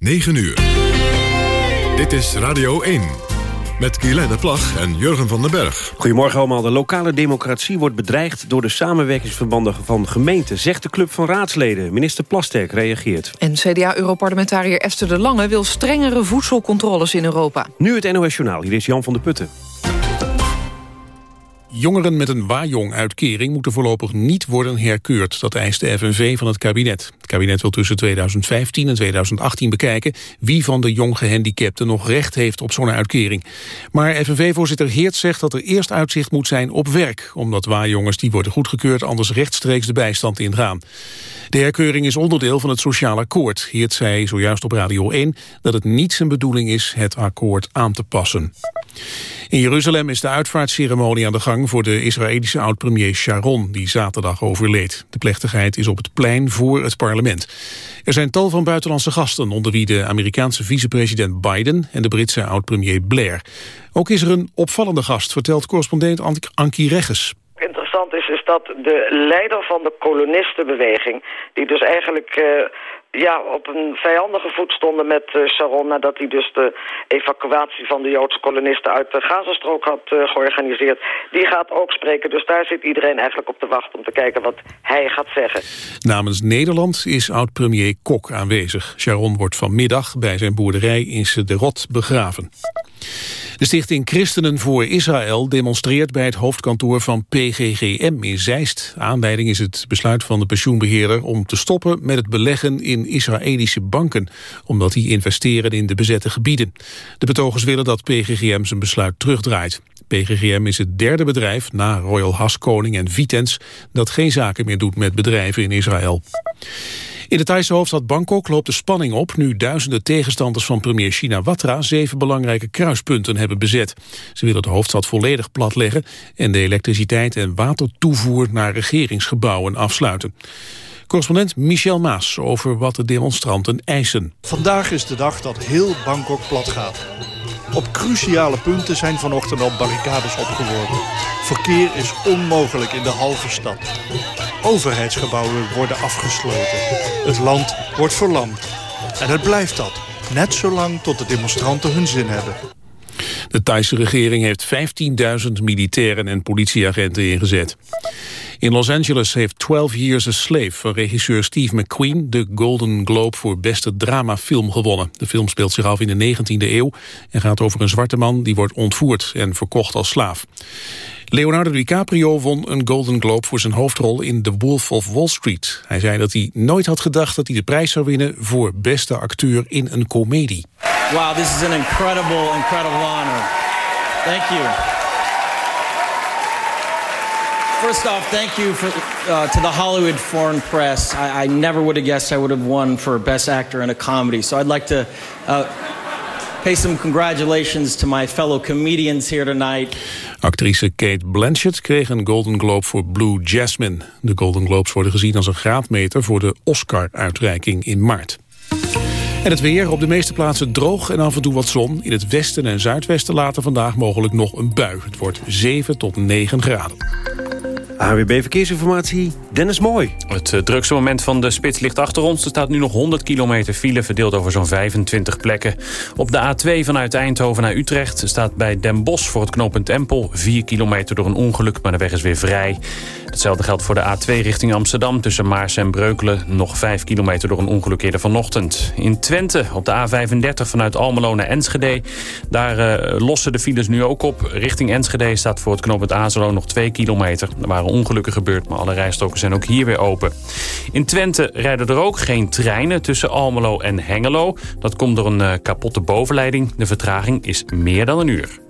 9 uur. Dit is Radio 1. Met Guylaine Plag en Jurgen van den Berg. Goedemorgen allemaal. De lokale democratie wordt bedreigd... door de samenwerkingsverbanden van gemeenten... zegt de club van raadsleden. Minister Plasterk reageert. En CDA-europarlementariër Esther de Lange... wil strengere voedselcontroles in Europa. Nu het NOS Journaal. Hier is Jan van der Putten. Jongeren met een Wajong-uitkering moeten voorlopig niet worden herkeurd. Dat eist de FNV van het kabinet. Het kabinet wil tussen 2015 en 2018 bekijken... wie van de jong gehandicapten nog recht heeft op zo'n uitkering. Maar FNV-voorzitter Heert zegt dat er eerst uitzicht moet zijn op werk... omdat Wajongers die worden goedgekeurd anders rechtstreeks de bijstand ingaan. De herkeuring is onderdeel van het sociaal akkoord. Heert zei zojuist op Radio 1 dat het niet zijn bedoeling is het akkoord aan te passen. In Jeruzalem is de uitvaartceremonie aan de gang voor de Israëlische oud-premier Sharon, die zaterdag overleed. De plechtigheid is op het plein voor het parlement. Er zijn tal van buitenlandse gasten, onder wie de Amerikaanse vicepresident Biden en de Britse oud-premier Blair. Ook is er een opvallende gast, vertelt correspondent Ankie Regges interessant is, is dat de leider van de kolonistenbeweging... die dus eigenlijk uh, ja, op een vijandige voet stonden met uh, Sharon... nadat hij dus de evacuatie van de Joodse kolonisten uit de Gazastrook had uh, georganiseerd. Die gaat ook spreken, dus daar zit iedereen eigenlijk op te wachten... om te kijken wat hij gaat zeggen. Namens Nederland is oud-premier Kok aanwezig. Sharon wordt vanmiddag bij zijn boerderij in Sederot begraven. De stichting Christenen voor Israël demonstreert bij het hoofdkantoor van PGGM in Zeist. Aanleiding is het besluit van de pensioenbeheerder om te stoppen met het beleggen in Israëlische banken, omdat die investeren in de bezette gebieden. De betogers willen dat PGGM zijn besluit terugdraait. PGGM is het derde bedrijf na Royal Haskoning en Vitens dat geen zaken meer doet met bedrijven in Israël. In de Thaise hoofdstad Bangkok loopt de spanning op... nu duizenden tegenstanders van premier Shinawatra... zeven belangrijke kruispunten hebben bezet. Ze willen de hoofdstad volledig platleggen... en de elektriciteit en watertoevoer naar regeringsgebouwen afsluiten. Correspondent Michel Maas over wat de demonstranten eisen. Vandaag is de dag dat heel Bangkok plat gaat. Op cruciale punten zijn vanochtend al barricades opgeworpen. Verkeer is onmogelijk in de halve stad. Overheidsgebouwen worden afgesloten. Het land wordt verlamd. En het blijft dat. Net zolang tot de demonstranten hun zin hebben. De Thaise regering heeft 15.000 militairen en politieagenten ingezet. In Los Angeles heeft 12 Years a Slave van regisseur Steve McQueen... de Golden Globe voor beste dramafilm gewonnen. De film speelt zich af in de 19e eeuw... en gaat over een zwarte man die wordt ontvoerd en verkocht als slaaf. Leonardo DiCaprio won een Golden Globe voor zijn hoofdrol in The Wolf of Wall Street. Hij zei dat hij nooit had gedacht dat hij de prijs zou winnen voor beste acteur in een komedie. Wow, this is an incredible, incredible honor. Thank you. First off, thank you for, uh, to the Hollywood Foreign Press. I, I, never would have guessed I would have won for Best Actor in a Comedy. So I'd like to uh, pay some congratulations to my fellow comedians here tonight. Actrice Kate Blanchett kreeg een Golden Globe voor Blue Jasmine. De Golden Globes worden gezien als een graadmeter voor de Oscar-uitreiking in maart. En het weer op de meeste plaatsen droog en af en toe wat zon. In het westen en zuidwesten later vandaag mogelijk nog een bui. Het wordt 7 tot 9 graden. AWB Verkeersinformatie, Dennis Mooi. Het uh, drukste moment van de spits ligt achter ons. Er staat nu nog 100 kilometer file, verdeeld over zo'n 25 plekken. Op de A2 vanuit Eindhoven naar Utrecht staat bij Den Bosch voor het knooppunt Empel... 4 kilometer door een ongeluk, maar de weg is weer vrij. Hetzelfde geldt voor de A2 richting Amsterdam. Tussen Maars en Breukelen nog 5 kilometer door een ongeluk eerder vanochtend. In Twente op de A35 vanuit Almelo naar Enschede. Daar uh, lossen de files nu ook op. Richting Enschede staat voor het knooppunt Azelo nog 2 kilometer. Er waren ongelukken gebeurd, maar alle rijstroken zijn ook hier weer open. In Twente rijden er ook geen treinen tussen Almelo en Hengelo. Dat komt door een uh, kapotte bovenleiding. De vertraging is meer dan een uur.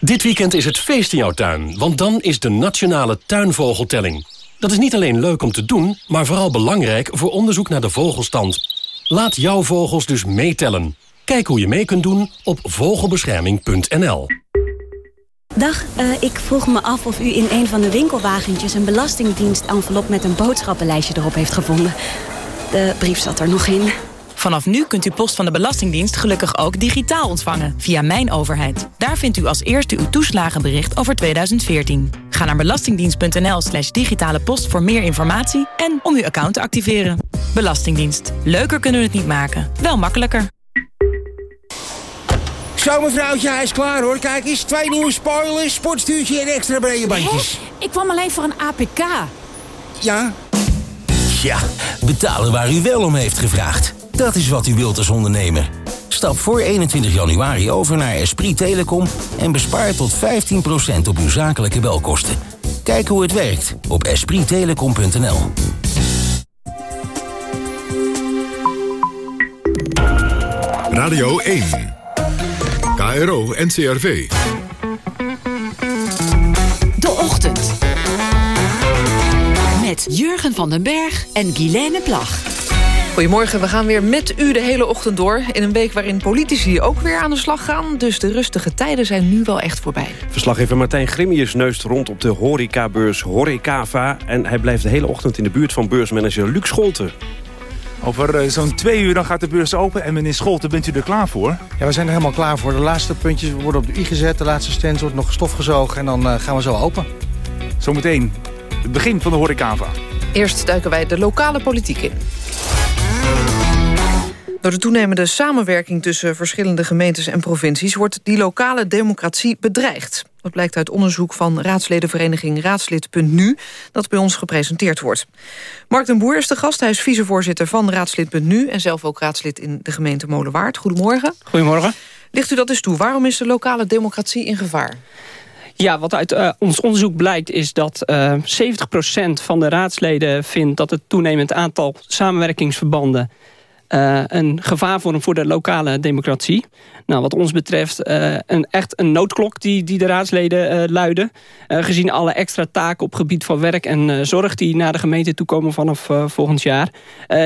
Dit weekend is het feest in jouw tuin, want dan is de Nationale Tuinvogeltelling. Dat is niet alleen leuk om te doen, maar vooral belangrijk voor onderzoek naar de vogelstand. Laat jouw vogels dus meetellen. Kijk hoe je mee kunt doen op vogelbescherming.nl. Dag, uh, ik vroeg me af of u in een van de winkelwagentjes... een belastingdienst-envelop met een boodschappenlijstje erop heeft gevonden. De brief zat er nog in. Vanaf nu kunt u post van de Belastingdienst gelukkig ook digitaal ontvangen via Mijn Overheid. Daar vindt u als eerste uw toeslagenbericht over 2014. Ga naar belastingdienst.nl slash digitale post voor meer informatie en om uw account te activeren. Belastingdienst. Leuker kunnen we het niet maken, wel makkelijker. Zo mevrouwtje, hij is klaar hoor. Kijk eens, twee nieuwe spoilers, sportstuurtje en extra brede bandjes. Ik kwam alleen voor een APK. Ja? Ja, betalen waar u wel om heeft gevraagd. Dat is wat u wilt als ondernemer. Stap voor 21 januari over naar Esprit Telecom en bespaar tot 15% op uw zakelijke belkosten. Kijk hoe het werkt op esprittelecom.nl. Radio 1. KRO NCRV. De Ochtend. Met Jurgen van den Berg en Guilaine Plag. Goedemorgen, we gaan weer met u de hele ochtend door. In een week waarin politici ook weer aan de slag gaan. Dus de rustige tijden zijn nu wel echt voorbij. Verslaggever Martijn Grimius neust rond op de horecabeurs Horecava. En hij blijft de hele ochtend in de buurt van beursmanager Luc Scholten. Over eh, zo'n twee uur dan gaat de beurs open. En meneer Scholten, bent u er klaar voor? Ja, we zijn er helemaal klaar voor. De laatste puntjes worden op de i gezet. De laatste stand wordt nog stof gezogen. En dan uh, gaan we zo open. Zometeen het begin van de Horecava. Eerst duiken wij de lokale politiek in. Door de toenemende samenwerking tussen verschillende gemeentes en provincies... wordt die lokale democratie bedreigd. Dat blijkt uit onderzoek van raadsledenvereniging Raadslid.nu... dat bij ons gepresenteerd wordt. Mark den Boer is de gast. Hij is vicevoorzitter van Raadslid.nu... en zelf ook raadslid in de gemeente Molenwaard. Goedemorgen. Goedemorgen. Ligt u dat eens toe? Waarom is de lokale democratie in gevaar? Ja, wat uit uh, ons onderzoek blijkt is dat uh, 70% van de raadsleden vindt... dat het toenemend aantal samenwerkingsverbanden uh, een gevaar vormt voor de lokale democratie. Nou, wat ons betreft uh, een, echt een noodklok die, die de raadsleden uh, luiden. gezien alle extra taken op gebied van werk en zorg... die naar de gemeente toekomen vanaf volgend jaar...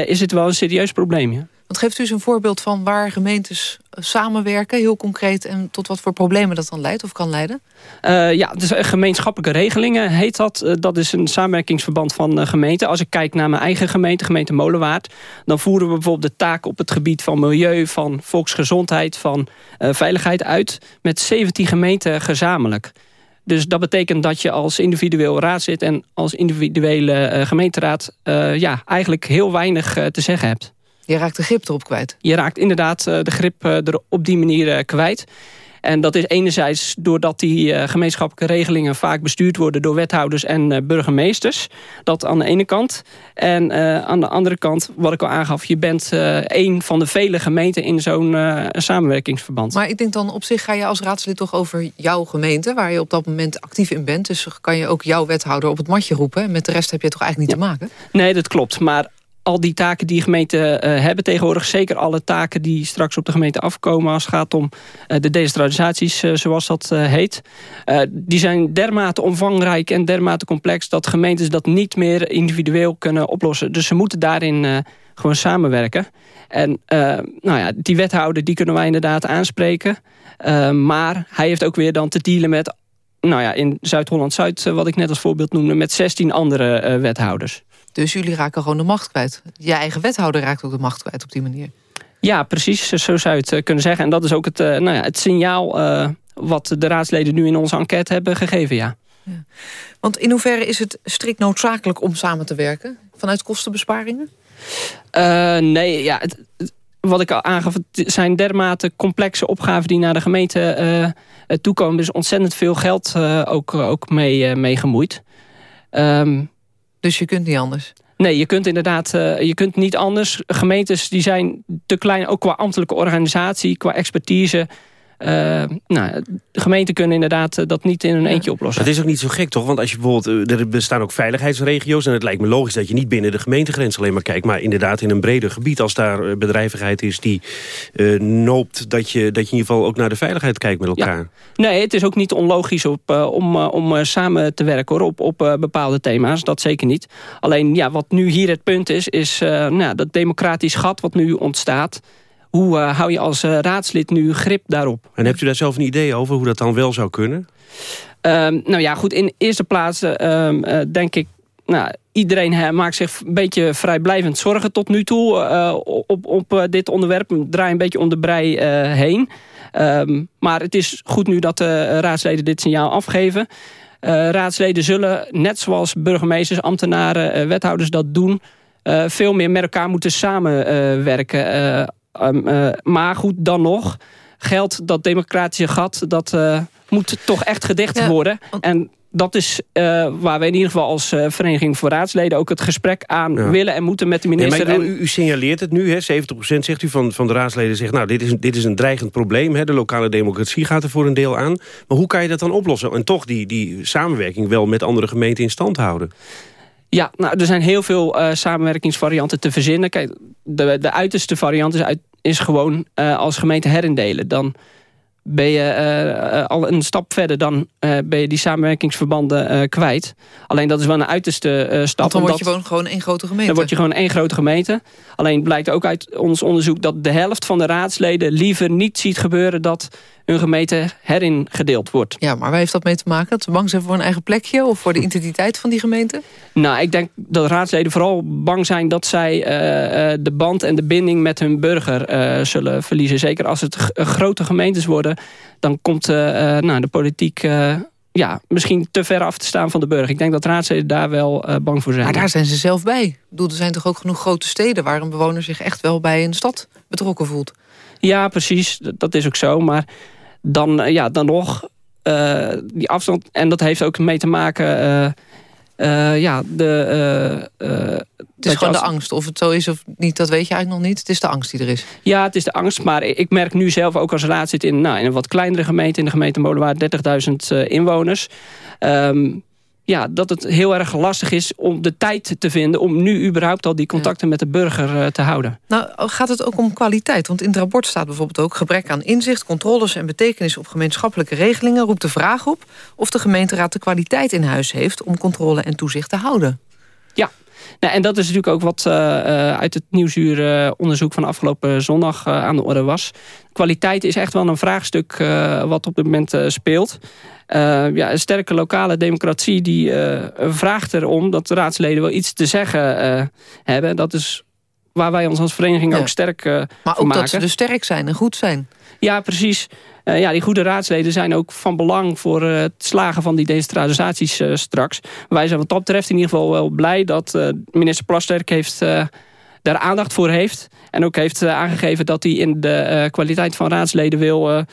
is het wel een serieus probleem. Ja. Geeft u eens een voorbeeld van waar gemeentes samenwerken, heel concreet... en tot wat voor problemen dat dan leidt of kan leiden? Uh, ja, dus gemeenschappelijke regelingen heet dat. Dat is een samenwerkingsverband van gemeenten. Als ik kijk naar mijn eigen gemeente, gemeente Molenwaard... dan voeren we bijvoorbeeld de taken op het gebied van milieu... van volksgezondheid, van veiligheid uit... met 17 gemeenten gezamenlijk. Dus dat betekent dat je als individueel raadslid... en als individuele gemeenteraad ja, eigenlijk heel weinig te zeggen hebt. Je raakt de grip erop kwijt. Je raakt inderdaad eh, de grip eh, er op die manier eh, kwijt. En dat is enerzijds doordat die gemeenschappelijke regelingen vaak bestuurd worden door wethouders en burgemeesters. Dat aan de ene kant. En aan de andere kant, wat ik al aangaf, je bent een van de vele gemeenten in zo'n samenwerkingsverband. Maar ik denk dan op zich ga je als raadslid toch over jouw gemeente, waar je op dat moment actief in bent. Dus kan je ook jouw wethouder op het matje roepen. En met de rest heb je toch eigenlijk niet te maken? Nee, dat klopt. Maar al die taken die gemeenten uh, hebben tegenwoordig... zeker alle taken die straks op de gemeente afkomen... als het gaat om uh, de decentralisaties, uh, zoals dat heet... die zijn dermate omvangrijk en dermate complex... dat gemeentes dat niet meer individueel kunnen oplossen. Dus ze moeten daarin gewoon samenwerken. En nou ja, die wethouder die kunnen wij inderdaad aanspreken. maar hij heeft ook weer dan te dealen met... nou ja, in Zuid-Holland-Zuid, wat ik net als voorbeeld noemde... met 16 andere wethouders. Dus jullie raken gewoon de macht kwijt. Je eigen wethouder raakt ook de macht kwijt op die manier. Ja, precies. Zo zou je het eh, kunnen zeggen. En dat is ook het, eh, nou ja, het signaal uh, wat de raadsleden nu in onze enquête hebben gegeven, ja. ja. Want in hoeverre is het strikt noodzakelijk om samen te werken? Vanuit kostenbesparingen? Uh, nee, ja, het, wat ik al aangaf, het zijn dermate complexe opgaven die naar de gemeente uh, toekomen. Er is ontzettend veel geld ook, ook mee, mee gemoeid. Um, dus je kunt niet anders? Nee, je kunt inderdaad uh, je kunt niet anders. Gemeentes die zijn te klein, ook qua ambtelijke organisatie, qua expertise. Uh, nou, de gemeenten kunnen inderdaad eh, dat niet in hun eentje oplossen. Het is ook niet zo gek toch? Want als je bijvoorbeeld, er bestaan ook veiligheidsregio's... en het lijkt me logisch dat je niet binnen de gemeentegrens alleen maar kijkt... maar inderdaad in een breder gebied als daar bedrijvigheid is... die uh, noopt dat je, dat je in ieder geval ook naar de veiligheid kijkt met elkaar. Ja. Nee, het is ook niet onlogisch op, uh, om, om samen te werken hoor, op, op bepaalde thema's. Dat zeker niet. Alleen ja, wat nu hier het punt is... is nou, dat democratisch gat wat nu ontstaat... Hoe uh, hou je als uh, raadslid nu grip daarop? En hebt u daar zelf een idee over hoe dat dan wel zou kunnen? Um, nou ja, goed. In eerste plaats um, uh, denk ik... Nou, iedereen maakt zich een beetje vrijblijvend zorgen tot nu toe... op, op dit onderwerp. Draai een beetje om de brei heen. Um, maar het is goed nu dat de raadsleden dit signaal afgeven. raadsleden zullen, net zoals burgemeesters, ambtenaren, wethouders dat doen... veel meer met elkaar moeten samenwerken Um, uh, maar goed, dan nog geldt dat democratische gat... dat uh, moet toch echt gedicht ja, worden. En dat is uh, waar we in ieder geval als uh, Vereniging voor Raadsleden... ook het gesprek aan ja. willen en moeten met de minister. Nee, u, u, signaleert het nu, hè, 70% zegt u van, van de raadsleden... zegt, nou, dit is, dit is een dreigend probleem. Hè, de lokale democratie gaat er voor een deel aan. Maar hoe kan je dat dan oplossen? En toch die, die samenwerking wel met andere gemeenten in stand houden? Ja, nou, er zijn heel veel uh, samenwerkingsvarianten te verzinnen. Kijk, de, de uiterste variant is, uit, is gewoon uh, als gemeente herindelen. Dan ben je uh, al een stap verder, dan ben je die samenwerkingsverbanden kwijt. Alleen dat is wel een uiterste stap. Want dan word je gewoon, gewoon één grote gemeente. Dan word je gewoon één grote gemeente. Alleen blijkt ook uit ons onderzoek dat de helft van de raadsleden liever niet ziet gebeuren dat hun gemeente herin gedeeld wordt. Ja, maar waar heeft dat mee te maken? Dat ze bang zijn voor een eigen plekje of voor de identiteit van die gemeente? Nou, ik denk dat raadsleden vooral bang zijn dat zij uh, de band en de binding met hun burger uh, zullen verliezen. Zeker als het grote gemeentes worden, dan komt nou, de politiek ja, misschien te ver af te staan van de burger. Ik denk dat raadsleden daar wel uh, bang voor zijn. Maar daar zijn ze zelf bij. Ik bedoel, er zijn toch ook genoeg grote steden... waar een bewoner zich echt wel bij een stad betrokken voelt? Ja, precies. Dat is ook zo. Maar dan, ja, dan nog uh, die afstand. En dat heeft ook mee te maken... Uh, uh, ja, de, het is gewoon de angst. Of het zo is of niet, dat weet je eigenlijk nog niet. Het is de angst die er is. Ja, het is de angst. Maar ik merk nu zelf ook als raad zit in, nou, in een wat kleinere gemeente... in de gemeente Molenwaard, 30.000 inwoners... Um, ja, dat het heel erg lastig is om de tijd te vinden... om nu überhaupt al die contacten met de burger uh, te houden. Nou, gaat het ook om kwaliteit? Want in het rapport staat bijvoorbeeld ook... gebrek aan inzicht, controles en betekenis op gemeenschappelijke regelingen... roept de vraag op of de gemeenteraad de kwaliteit in huis heeft... om controle en toezicht te houden. Ja, nou, en dat is natuurlijk ook wat uh, uh, uit het nieuwsuur uh, onderzoek van afgelopen zondag aan de orde was. Kwaliteit is echt wel een vraagstuk wat op dit moment speelt. Uh, ja, een sterke lokale democratie die uh, vraagt erom dat de raadsleden wel iets te zeggen uh, hebben. Dat is waar wij ons als vereniging ja. ook sterk uh, Maar ook dat ze dus sterk zijn en goed zijn. Ja, precies. Uh, ja, die goede raadsleden zijn ook van belang voor uh, het slagen van die decentralisaties straks. Wij zijn wat dat betreft in ieder geval wel blij dat minister Plasterk heeft, daar aandacht voor heeft. En ook heeft aangegeven dat hij in de kwaliteit van raadsleden wil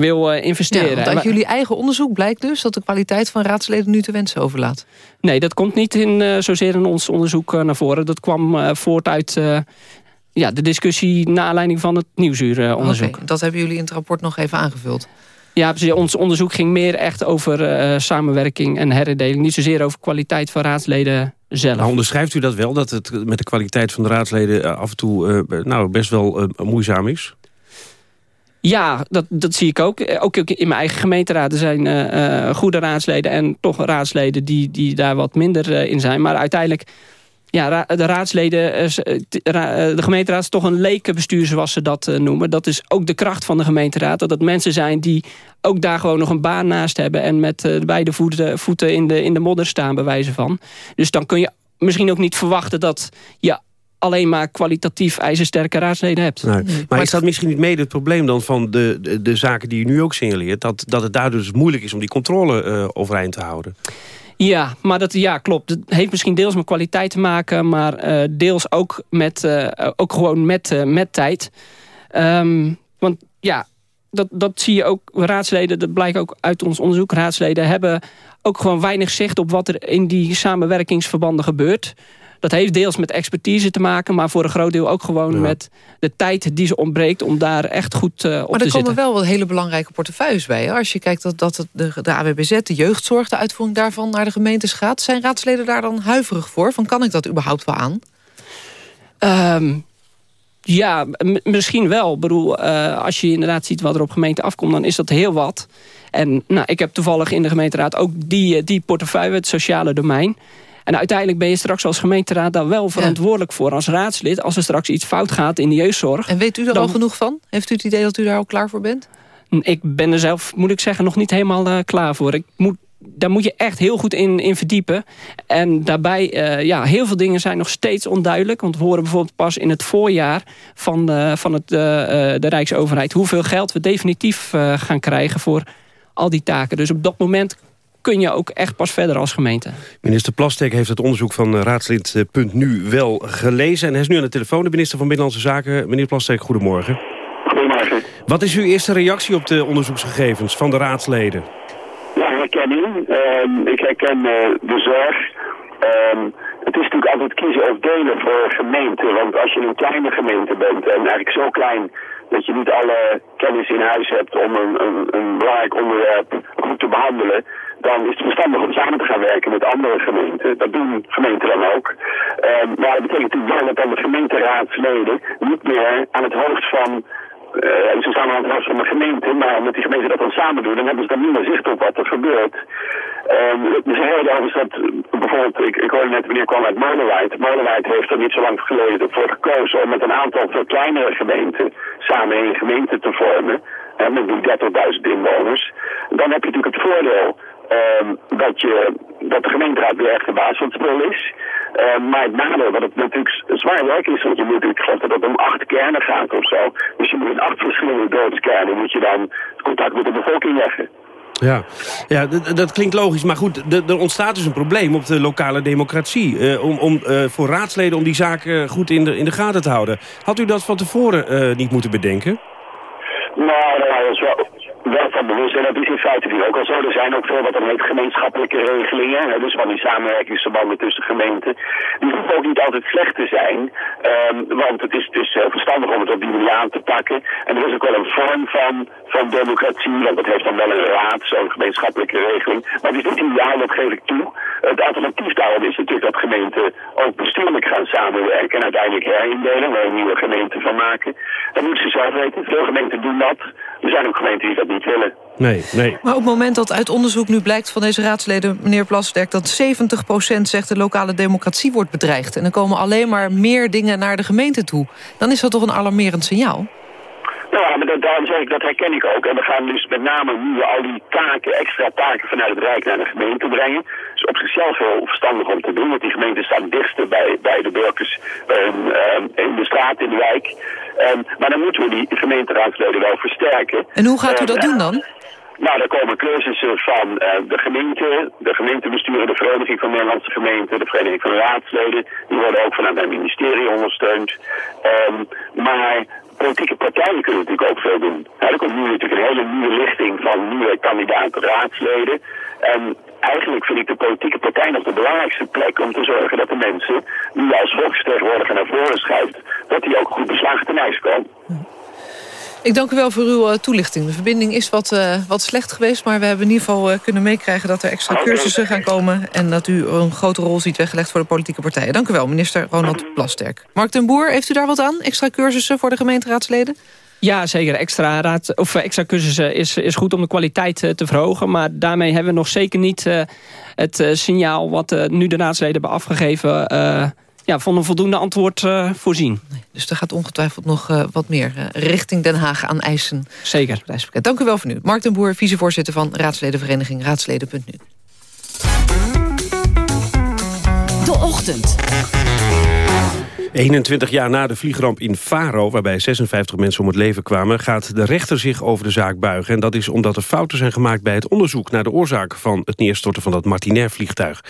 wil uh, investeren. Ja, want uit jullie eigen onderzoek blijkt dus dat de kwaliteit van raadsleden nu te wensen overlaat. Nee, dat komt niet in, uh, zozeer in ons onderzoek uh, naar voren. Dat kwam voort uit ja, de discussie na aanleiding van het nieuwsuuronderzoek. Okay, dat hebben jullie in het rapport nog even aangevuld. Ja, precies. Ons onderzoek ging meer echt over samenwerking en herindeling. Niet zozeer over kwaliteit van raadsleden zelf. Nou, onderschrijft u dat wel, dat het met de kwaliteit van de raadsleden af en toe nou, best wel moeizaam is? Ja, dat, dat zie ik ook. Eh, ook in mijn eigen gemeenteraad. Er zijn uh, goede raadsleden en toch raadsleden die, die daar wat minder in zijn. Maar uiteindelijk, ja, de raadsleden, de gemeenteraad is toch een lekenbestuur zoals ze dat noemen. Dat is ook de kracht van de gemeenteraad. Dat het mensen zijn die ook daar gewoon nog een baan naast hebben. En met beide voeten, voeten in, de, in de modder staan bij wijze van. Dus dan kun je misschien ook niet verwachten dat je alleen maar kwalitatief ijzersterke raadsleden hebt. Nee. Maar, maar is dat misschien niet mede het probleem dan van de, de, de, zaken die je nu ook signaleert... dat, dat het daardoor dus moeilijk is om die controle uh, overeind te houden? Ja, maar dat ja, klopt. Het heeft misschien deels met kwaliteit te maken... maar uh, deels ook, met, uh, ook gewoon met, met tijd. Um, want ja, dat, dat zie je ook. Raadsleden, dat blijkt ook uit ons onderzoek. Raadsleden hebben ook gewoon weinig zicht op wat er in die samenwerkingsverbanden gebeurt. Dat heeft deels met expertise te maken... maar voor een groot deel ook gewoon met de tijd die ze ontbreekt... om daar echt goed uh, op maar te zitten. Maar er komen wel wat hele belangrijke portefeuilles bij. Hè? Als je kijkt dat, dat de, de AWBZ, de jeugdzorg, de uitvoering daarvan... naar de gemeentes gaat. Zijn raadsleden daar dan huiverig voor? Van kan ik dat überhaupt wel aan? Um, ja, misschien wel. Ik bedoel, uh, als je inderdaad ziet wat er op gemeente afkomt... dan is dat heel wat. En nou, ik heb toevallig in de gemeenteraad ook die, die portefeuille... het sociale domein. En uiteindelijk ben je straks als gemeenteraad daar wel verantwoordelijk voor als raadslid... als er straks iets fout gaat in de jeugdzorg. En weet u er dan... al genoeg van? Heeft u het idee dat u daar al klaar voor bent? Ik ben er zelf, moet ik zeggen, nog niet helemaal uh, klaar voor. Ik moet daar moet je echt heel goed in, in verdiepen. En daarbij, uh, ja, heel veel dingen zijn nog steeds onduidelijk. Want we horen bijvoorbeeld pas in het voorjaar van, uh, van het, uh, de Rijksoverheid... hoeveel geld we definitief gaan krijgen voor al die taken. Dus op dat moment kun je ook echt pas verder als gemeente. Minister Plastek heeft het onderzoek van raadslid.nu wel gelezen... en hij is nu aan de telefoon, de minister van Binnenlandse Zaken. Meneer Plastek, goedemorgen. Goedemorgen. Wat is uw eerste reactie op de onderzoeksgegevens van de raadsleden? Ja, herkenning. Um, ik herken uh, de zorg. Um, het is natuurlijk altijd kiezen of delen voor gemeenten. Want als je een kleine gemeente bent en eigenlijk zo klein dat je niet alle kennis in huis hebt om een, een, een belangrijk onderwerp goed te behandelen, dan is het verstandig om samen te gaan werken met andere gemeenten. Dat doen gemeenten dan ook. Um, maar dat betekent natuurlijk wel dat dan de gemeenteraadsleden niet meer aan het hoofd van uh, ze staan aan het hoofd van de gemeente, maar omdat die gemeente dat dan samen doen, dan hebben ze dan minder zicht op wat er gebeurt. Um, zijn heel overigens dat, bijvoorbeeld, ik, ik hoorde net wanneer kwam uit Molenwijd. Molenwijd heeft er niet zo lang geleden voor gekozen om met een aantal veel kleinere gemeenten samen een gemeente te vormen. Met die 30.000 inwoners. Dan heb je natuurlijk het voordeel um, dat, je, dat de gemeenteraad weer echt de baas van het spul is. Uh, maar het nadeel dat het natuurlijk zwaar werk is, want je moet natuurlijk geloof dat het om acht kernen gaat of zo. Dus je moet in acht verschillende doodskernen moet je dan contact met de bevolking leggen. Ja, ja dat klinkt logisch. Maar goed, er ontstaat dus een probleem op de lokale democratie. Uh, om, om, uh, voor raadsleden om die zaken goed in de, in de gaten te houden. Had u dat van tevoren niet moeten bedenken? Nou, dat is wel, wel van bewust. Dat is in feite nu ook al zo. Er zijn ook veel wat dan heet gemeenschappelijke regelingen. Hè, dus van die samenwerkingsverbanden tussen gemeenten. Die hoeven ook niet altijd slecht te zijn. Um, want het is dus uh, verstandig om het op die manier aan te pakken. En er is ook wel een vorm van, van democratie. Want dat heeft dan wel een raad, zo'n gemeenschappelijke regeling. Maar het is niet ideaal, dat geef ik toe. Het alternatief daarom is natuurlijk dat gemeenten ook bestuurlijk gaan samenwerken. En uiteindelijk herindelen, waar een nieuwe gemeente van maken. Dat moeten ze zelf weten. Veel gemeenten doen dat. Er zijn ook gemeenten die dat niet willen. Nee, nee. Maar op het moment dat uit onderzoek nu blijkt van deze raadsleden, meneer Plasterk... dat 70% zegt de lokale democratie wordt bedreigd... en er komen alleen maar meer dingen naar de gemeente toe... dan is dat toch een alarmerend signaal? Ja, maar dat, daarom zeg ik, dat herken ik ook. En we gaan dus met name nu al die taken, extra taken vanuit het Rijk naar de gemeente brengen. Op zichzelf heel verstandig om te doen, want die gemeenten staan dichtst bij, bij de burgers um, um, in de straat, in de wijk. Um, maar dan moeten we die gemeenteraadsleden wel versterken. En hoe gaat u dat doen dan? Nou, daar komen cursussen van uh, de gemeente, de gemeentebesturen, de Vereniging van Nederlandse Gemeenten, de Vereniging van Raadsleden. Die worden ook vanuit mijn ministerie ondersteund. Um, maar politieke partijen kunnen natuurlijk ook veel doen. Ja, er komt nu natuurlijk een hele nieuwe lichting van nieuwe kandidaten raadsleden. En eigenlijk vind ik de politieke partij nog de belangrijkste plek om te zorgen dat de mensen die je als volksvertegenwoordiger naar voren schuift, dat die ook goed beslagen ten ijs komen. Ik dank u wel voor uw uh, toelichting. De verbinding is wat, uh, wat slecht geweest... maar we hebben in ieder geval uh, kunnen meekrijgen dat er extra cursussen gaan komen... en dat u een grote rol ziet weggelegd voor de politieke partijen. Dank u wel, minister Ronald Plasterk. Mark den Boer, heeft u daar wat aan? Extra cursussen voor de gemeenteraadsleden? Ja, zeker. Extra, raad, of extra cursussen is, is goed om de kwaliteit te verhogen. Maar daarmee hebben we nog zeker niet het signaal... wat nu de raadsleden hebben afgegeven ja, van een voldoende antwoord uh, voorzien. Nee, dus er gaat ongetwijfeld nog uh, wat meer uh, richting Den Haag aan eisen. Zeker. Dank u wel voor nu. Mark den Boer, vicevoorzitter van Raadsledenvereniging Raadsleden.nu. De Ochtend. 21 jaar na de vliegramp in Faro, waarbij 56 mensen om het leven kwamen... gaat de rechter zich over de zaak buigen. En dat is omdat er fouten zijn gemaakt bij het onderzoek... naar de oorzaak van het neerstorten van dat Martinair-vliegtuig.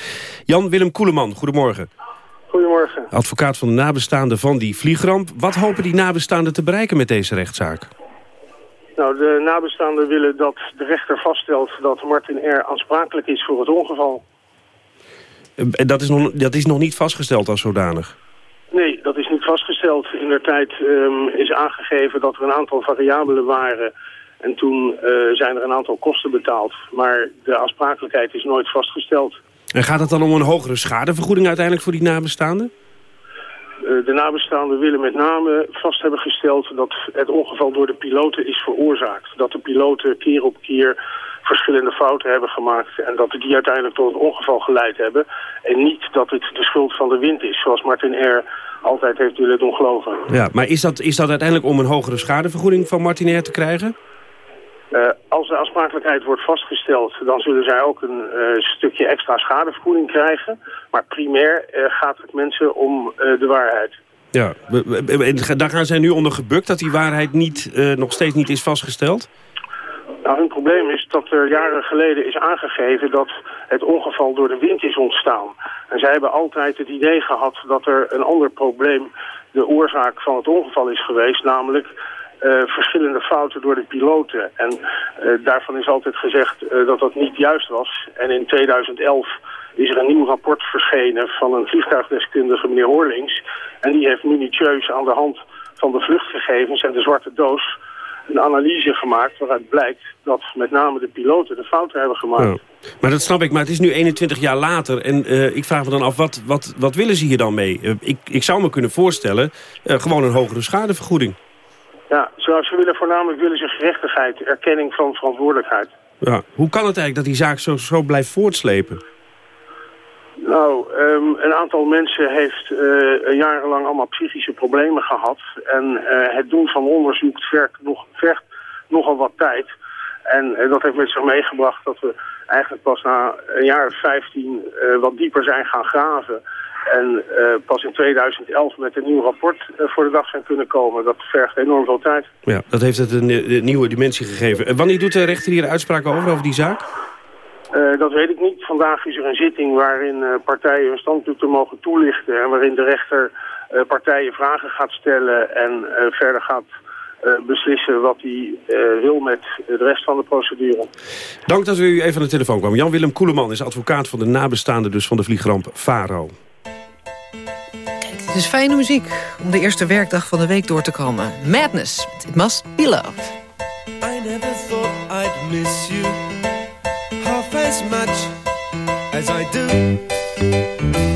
Jan-Willem Koeleman, goedemorgen. Goedemorgen. Advocaat van de nabestaanden van die vliegramp. Wat hopen die nabestaanden te bereiken met deze rechtszaak? Nou, de nabestaanden willen dat de rechter vaststelt dat Martin R. aansprakelijk is voor het ongeval. En dat is, nog, dat is nog niet vastgesteld als zodanig? Nee, dat is niet vastgesteld. In der tijd um, is aangegeven dat er een aantal variabelen waren... En toen uh, zijn er een aantal kosten betaald. Maar de aansprakelijkheid is nooit vastgesteld. En gaat het dan om een hogere schadevergoeding uiteindelijk voor die nabestaanden? Uh, de nabestaanden willen met name vast hebben gesteld dat het ongeval door de piloten is veroorzaakt. Dat de piloten keer op keer verschillende fouten hebben gemaakt en dat die uiteindelijk tot het ongeval geleid hebben. En niet dat het de schuld van de wind is, zoals Martin R. altijd heeft willen doen geloven. Ja, maar is dat, is dat uiteindelijk om een hogere schadevergoeding van Martin R. te krijgen? Uh, als de aansprakelijkheid wordt vastgesteld, dan zullen zij ook een uh, stukje extra schadevergoeding krijgen. Maar primair uh, gaat het mensen om de waarheid. Ja, daar gaan zij nu onder gebukt dat die waarheid niet, nog steeds niet is vastgesteld? Nou, hun probleem is dat er jaren geleden is aangegeven dat het ongeval door de wind is ontstaan. En zij hebben altijd het idee gehad dat er een ander probleem de oorzaak van het ongeval is geweest, namelijk uh, verschillende fouten door de piloten. En uh, daarvan is altijd gezegd uh, dat dat niet juist was. En in 2011 is er een nieuw rapport verschenen van een vliegtuigdeskundige, meneer Horlings. En die heeft minutieus aan de hand van de vluchtgegevens en de zwarte doos een analyse gemaakt waaruit blijkt dat met name de piloten de fouten hebben gemaakt. Ja. Maar dat snap ik, maar het is nu 21 jaar later en uh, ik vraag me dan af, wat, wat, wat willen ze hier dan mee? Uh, ik, ik zou me kunnen voorstellen, uh, gewoon een hogere schadevergoeding. Ja, zoals ze willen voornamelijk willen ze gerechtigheid, erkenning van verantwoordelijkheid. Ja. Hoe kan het eigenlijk dat die zaak zo, zo blijft voortslepen? Nou, um, een aantal mensen heeft uh, jarenlang allemaal psychische problemen gehad. En uh, het doen van onderzoek vergt, nog, vergt nogal wat tijd. En uh, dat heeft met zich meegebracht dat we eigenlijk pas na een jaar of 15 wat dieper zijn gaan graven. En pas in 2011 met een nieuw rapport voor de dag zijn kunnen komen. Dat vergt enorm veel tijd. Ja, dat heeft het een, nieuwe dimensie gegeven. En wanneer doet de rechter hier uitspraak over, over die zaak? Uh, dat weet ik niet. Vandaag is er een zitting waarin partijen hun standpunten mogen toelichten. En waarin de rechter partijen vragen gaat stellen en verder gaat beslissen wat hij wil met de rest van de procedure. Dank dat u even aan de telefoon kwam. Jan-Willem Koeleman is advocaat van de nabestaanden dus van de vliegramp Faro. Het is fijne muziek om de eerste werkdag van de week door te komen. Madness, It Must Be Love. I never thought I'd miss you as much as I do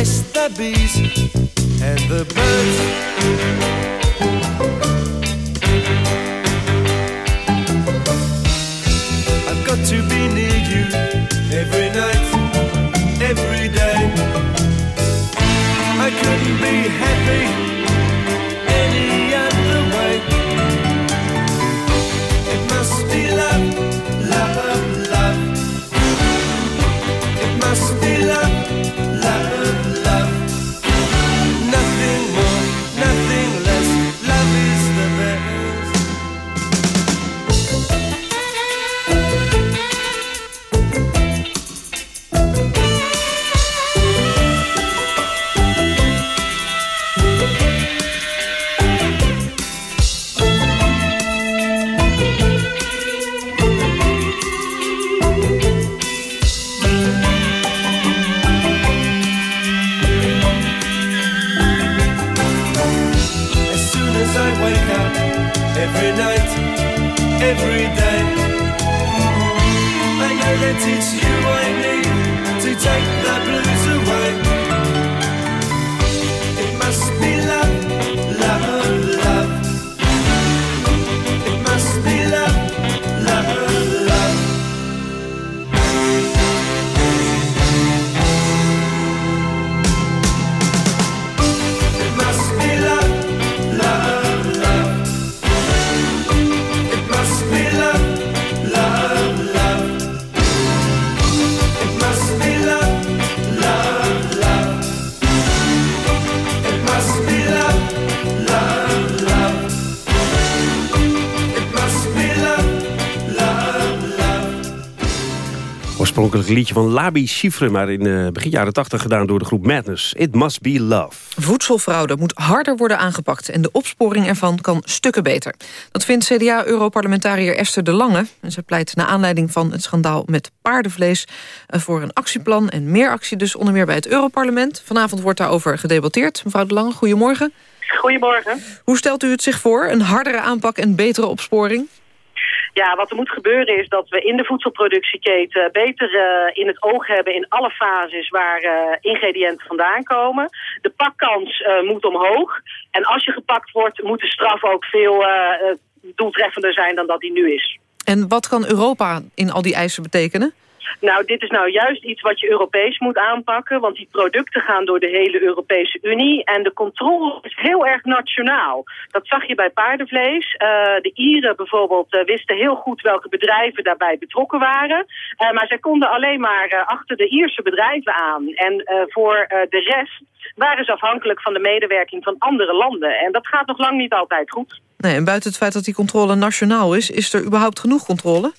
Bless the bees and the birds. Oorspronkelijk een liedje van Labi Chiffre, maar in eh, begin jaren 80 gedaan door de groep Madness. It must be love. Voedselfraude moet harder worden aangepakt... en de opsporing ervan kan stukken beter. Dat vindt CDA-europarlementariër Esther de Lange. En ze pleit naar aanleiding van het schandaal met paardenvlees... eh, voor een actieplan en meer actie dus onder meer bij het Europarlement. Vanavond wordt daarover gedebatteerd. Mevrouw de Lange, goedemorgen. Goedemorgen. Hoe stelt u het zich voor? Een hardere aanpak en betere opsporing? Ja, wat er moet gebeuren is dat we in de voedselproductieketen beter eh, in het oog hebben in alle fases waar eh, ingrediënten vandaan komen. De pakkans eh, moet omhoog. En als je gepakt wordt, moet de straf ook veel doeltreffender zijn dan dat die nu is. En wat kan Europa in al die eisen betekenen? Nou, dit is nou juist iets wat je Europees moet aanpakken, want die producten gaan door de hele Europese Unie en de controle is heel erg nationaal. Dat zag je bij paardenvlees. Eh, de Ieren bijvoorbeeld eh, wisten heel goed welke bedrijven daarbij betrokken waren, Eh, maar zij konden alleen maar achter de Ierse bedrijven aan. En voor de rest waren ze afhankelijk van de medewerking van andere landen. En dat gaat nog lang niet altijd goed. Nee, en buiten het feit dat die controle nationaal is... is er überhaupt genoeg controle?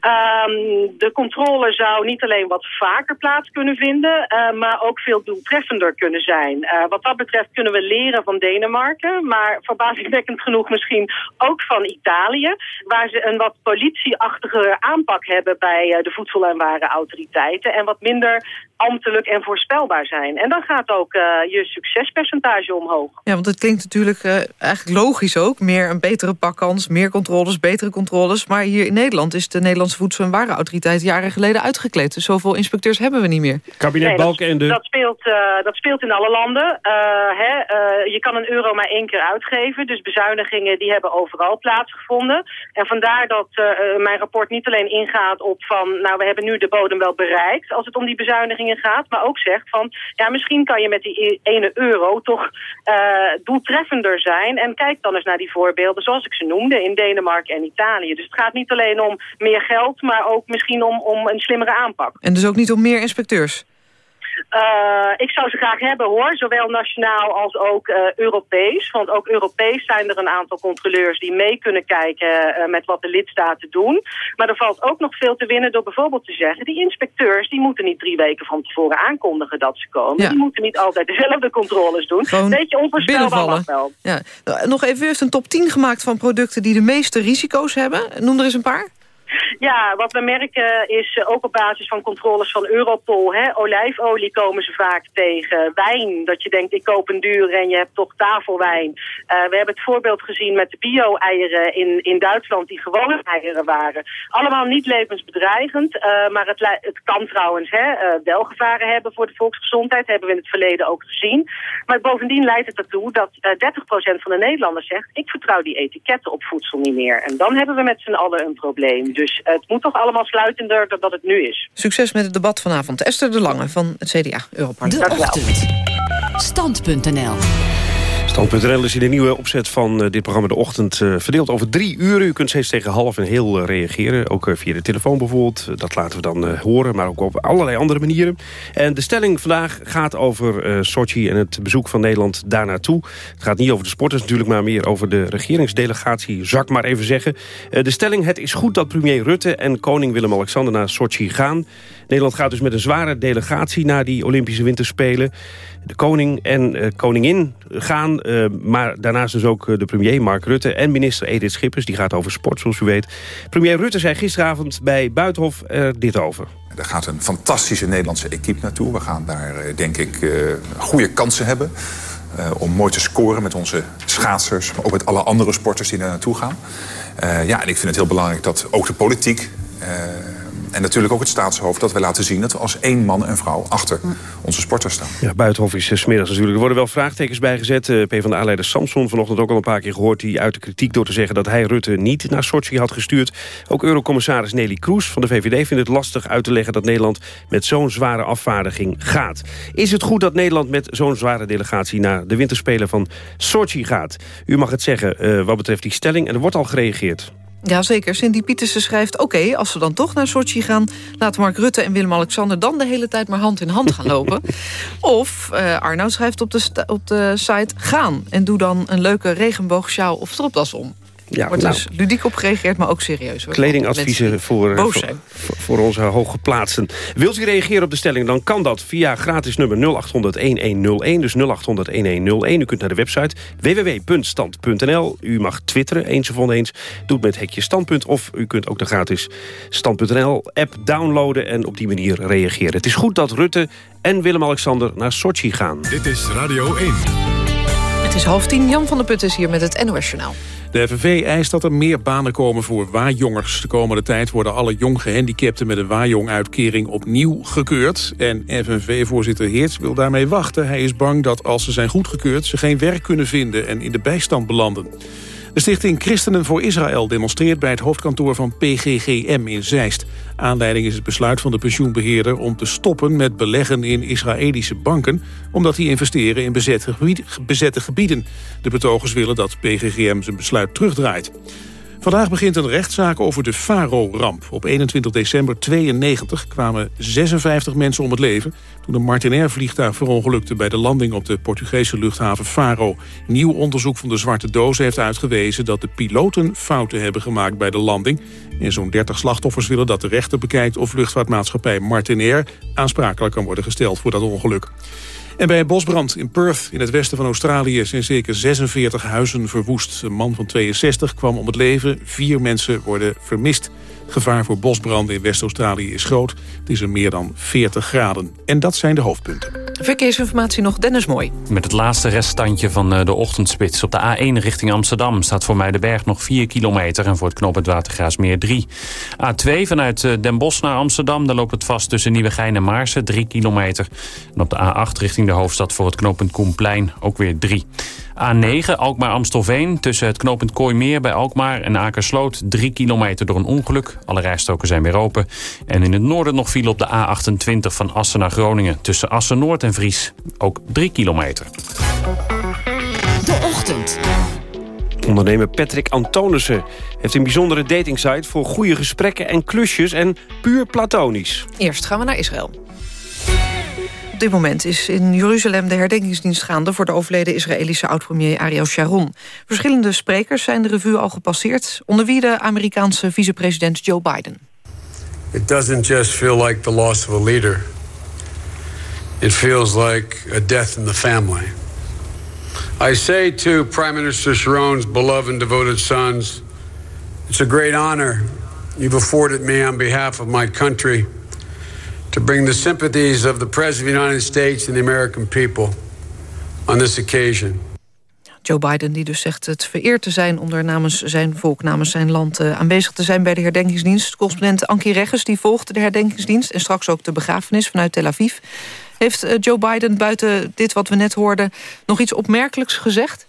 Ehm, de controle zou niet alleen wat vaker plaats kunnen vinden, eh, maar ook veel doeltreffender kunnen zijn. Eh, wat dat betreft kunnen we leren van Denemarken, maar verbazingwekkend genoeg misschien ook van Italië, waar ze een wat politieachtige aanpak hebben bij eh, de voedsel- en warenautoriteiten en wat minder ambtelijk en voorspelbaar zijn. En dan gaat ook je succespercentage omhoog. Ja, want het klinkt natuurlijk eigenlijk logisch ook. Meer een betere pakkans, meer controles, betere controles. Maar hier in Nederland is Nederlandse Voedsel- en Warenautoriteit... jaren geleden uitgekleed. Dus zoveel inspecteurs hebben we niet meer. Kabinet Nee, dat- Balkenende. Dat speelt, eh, dat speelt in alle landen. Eh, hè, eh, je kan een euro maar één keer uitgeven. Dus bezuinigingen die hebben overal plaatsgevonden. En vandaar dat mijn rapport niet alleen ingaat op van... nou, we hebben nu de bodem wel bereikt als het om die bezuinigingen gaat. Maar ook zegt van, ja, misschien kan je met die e- ene euro toch eh, doeltreffender zijn. En kijk dan eens naar die voorbeelden zoals ik ze noemde in Denemarken en Italië. Dus het gaat niet alleen om meer geld, maar ook misschien om, om een slimmere aanpak. En dus ook niet om meer inspecteurs. Eh, ik zou ze graag hebben hoor, zowel nationaal als ook eh, Europees. Want ook Europees zijn er een aantal controleurs die mee kunnen kijken eh, met wat de lidstaten doen. Maar er valt ook nog veel te winnen door bijvoorbeeld te zeggen... die inspecteurs die moeten niet drie weken van tevoren aankondigen dat ze komen. Ja. Die moeten niet altijd dezelfde controles doen. Gewoon Beetje onvoorspelbaar wel. Ja. Nou, Nog even, u heeft een top 10 gemaakt van producten... die de meeste risico's hebben. Noem er eens een paar. Ja, wat we merken is eh, ook op basis van controles van Europol. Hè, olijfolie komen ze vaak tegen. Wijn, dat je denkt ik koop een duur en je hebt toch tafelwijn. Eh, we hebben het voorbeeld gezien met de bio-eieren in, in Duitsland die gewone eieren waren. Allemaal niet levensbedreigend, eh, maar het, het kan trouwens hè, wel gevaren hebben voor de volksgezondheid. Hebben we in het verleden ook gezien. Maar bovendien leidt het ertoe dat eh 30% van de Nederlanders zegt... ik vertrouw die etiketten op voedsel niet meer. En dan hebben we met z'n allen een probleem. Dus het moet toch allemaal sluitender dan dat het nu is. Succes met het debat vanavond. Esther de Lange van het CDA, Europarlement. De Ochtend. Stand.nl is in de nieuwe opzet van eh, dit programma De Ochtend eh, verdeeld over drie uren. U kunt steeds tegen half en heel eh, reageren. Ook via de telefoon bijvoorbeeld. Dat laten we dan horen, maar ook op allerlei andere manieren. En de stelling vandaag gaat over Sochi en het bezoek van Nederland daar naartoe. Het gaat niet over de sporters natuurlijk, maar meer over de regeringsdelegatie. Zal ik maar even zeggen. De stelling, het is goed dat premier Rutte en koning Willem-Alexander naar Sochi gaan. Nederland gaat dus met een zware delegatie naar die Olympische Winterspelen. De koning en eh, koningin gaan, eh, maar daarnaast dus ook eh, de premier Mark Rutte... en minister Edith Schippers, die gaat over sport, zoals u weet. Premier Rutte zei gisteravond bij Buitenhof dit over. Er gaat een fantastische Nederlandse equipe naartoe. We gaan daar, denk ik, goede kansen hebben... om mooi te scoren met onze schaatsers... maar ook met alle andere sporters die daar naartoe gaan. Ja, en ik vind het heel belangrijk dat ook de politiek... eh, En natuurlijk ook het staatshoofd dat we laten zien... dat we als één man en vrouw achter onze sporters staan. Ja, Buitenhof is uh, smiddags natuurlijk. Er worden wel vraagtekens bijgezet. Uh, PvdA-leider Samson vanochtend ook al een paar keer gehoord... die uit de kritiek door te zeggen dat hij Rutte niet naar Sochi had gestuurd. Ook eurocommissaris Nelly Kroes van de VVD vindt het lastig uit te leggen... dat Nederland met zo'n zware afvaardiging gaat. Is het goed dat Nederland met zo'n zware delegatie... naar de winterspelen van Sochi gaat? U mag het zeggen uh, wat betreft die stelling en er wordt al gereageerd. Jazeker, Cindy Pietersen schrijft... oké, als we dan toch naar Sochi gaan... laten Mark Rutte en Willem-Alexander dan de hele tijd maar hand in hand gaan lopen. of uh, Arnoud schrijft op de, op de site... gaan en doe dan een leuke regenboogsjaal of stropdas om. Ja, wordt nou, dus ludiek op gereageerd, maar ook serieus. Hoor. Kledingadviezen voor, voor, voor, onze hooggeplaatsten. Wilt u reageren op de stelling, dan kan dat via gratis nummer 0800-1101. Dus 0800-1101. U kunt naar de website www.stand.nl. U mag twitteren, eens of oneens. Doe het met hekje standpunt. Of u kunt ook de gratis stand.nl-app downloaden... en op die manier reageren. Het is goed dat Rutte en Willem-Alexander naar Sochi gaan. Dit is Radio 1. Is half tien. Jan van der Putten is hier met het NOS Journaal. De FNV eist dat er meer banen komen voor waaijongers. De komende tijd worden alle jong gehandicapten met een waaijong-uitkering opnieuw gekeurd. En FNV-voorzitter Heerts wil daarmee wachten. Hij is bang dat als ze zijn goedgekeurd ze geen werk kunnen vinden en in de bijstand belanden. De stichting Christenen voor Israël demonstreert bij het hoofdkantoor van PGGM in Zeist. Aanleiding is het besluit van de pensioenbeheerder om te stoppen met beleggen in Israëlische banken, omdat die investeren in bezette, bezette gebieden. De betogers willen dat PGGM zijn besluit terugdraait. Vandaag begint een rechtszaak over de Faro-ramp. Op 21 december 92 kwamen 56 mensen om het leven... toen een Martinair-vliegtuig verongelukte bij de landing op de Portugese luchthaven Faro. Nieuw onderzoek van de Zwarte Doos heeft uitgewezen... dat de piloten fouten hebben gemaakt bij de landing. En zo'n 30 slachtoffers willen dat de rechter bekijkt... of luchtvaartmaatschappij Martinair aansprakelijk kan worden gesteld voor dat ongeluk. En bij een bosbrand in Perth in het westen van Australië zijn zeker 46 huizen verwoest. Een man van 62 kwam om het leven. Vier mensen worden vermist. Gevaar voor bosbranden in West-Australië is groot. Het is er meer dan 40 graden. En dat zijn de hoofdpunten. Verkeersinformatie nog, Dennis Mooi. Met het laatste reststandje van eh, de ochtendspits. Op de A1 richting Amsterdam staat voor mij de berg nog 4 kilometer... en voor het knooppunt Watergraasmeer 3. A2 vanuit eh, Den Bosch naar Amsterdam. Daar loopt het vast tussen Nieuwegein en Maarsen, 3 kilometer. En op de A8 richting de hoofdstad voor het knooppunt Koenplein ook weer 3. A9 Alkmaar-Amstelveen tussen het knooppunt Kooimeer bij Alkmaar en Akersloot 3 kilometer door een ongeluk. Alle rijstroken zijn weer open. En in het noorden nog viel op de A28 van Assen naar Groningen tussen Assen-Noord en Vries. Ook 3 kilometer. De ochtend. Ondernemer Patrick Antonissen heeft een bijzondere datingsite... voor goede gesprekken en klusjes en puur platonisch. Eerst gaan we naar Israël. Op dit moment is in Jeruzalem de herdenkingsdienst gaande... voor de overleden Israëlische oud-premier Ariel Sharon. Verschillende sprekers zijn de revue al gepasseerd... onder wie de Amerikaanse vicepresident Joe Biden. It doesn't just feel like the loss of a leader. It feels like a death in the family. I say to Prime Minister Sharon's beloved and devoted sons... it's a great honor you've afforded me on behalf of my country to bring the sympathies of the President of the United States and the American people on this occasion. Joe Biden die dus zegt het vereerd te zijn om er namens zijn volk, namens zijn land uh, aanwezig te zijn bij de herdenkingsdienst. Correspondent Ankie Regges die volgde de herdenkingsdienst en straks ook de begrafenis vanuit Tel Aviv. Heeft uh, Joe Biden buiten dit wat we net hoorden nog iets opmerkelijks gezegd?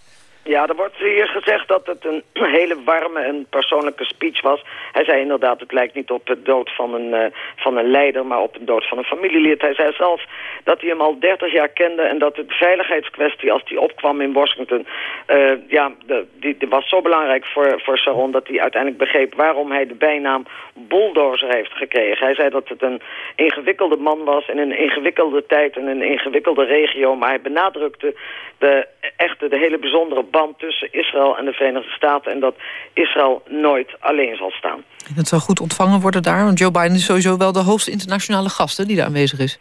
Ja, er wordt hier gezegd dat het een hele warme en persoonlijke speech was. Hij zei inderdaad, het lijkt niet op de dood van een, uh, van een leider, maar op de dood van een familielid. Hij zei zelf dat hij hem al 30 jaar kende en dat de veiligheidskwestie, als die opkwam in Washington, uh, ja, die, was zo belangrijk voor, voor Sharon dat hij uiteindelijk begreep waarom hij de bijnaam bulldozer heeft gekregen. Hij zei dat het een ingewikkelde man was in een ingewikkelde tijd en een ingewikkelde regio, maar hij benadrukte de echte, de hele bijzondere tussen Israël en de Verenigde Staten... en dat Israël nooit alleen zal staan. Het zal goed ontvangen worden daar, want Joe Biden is sowieso wel de hoogste internationale gast die daar aanwezig is.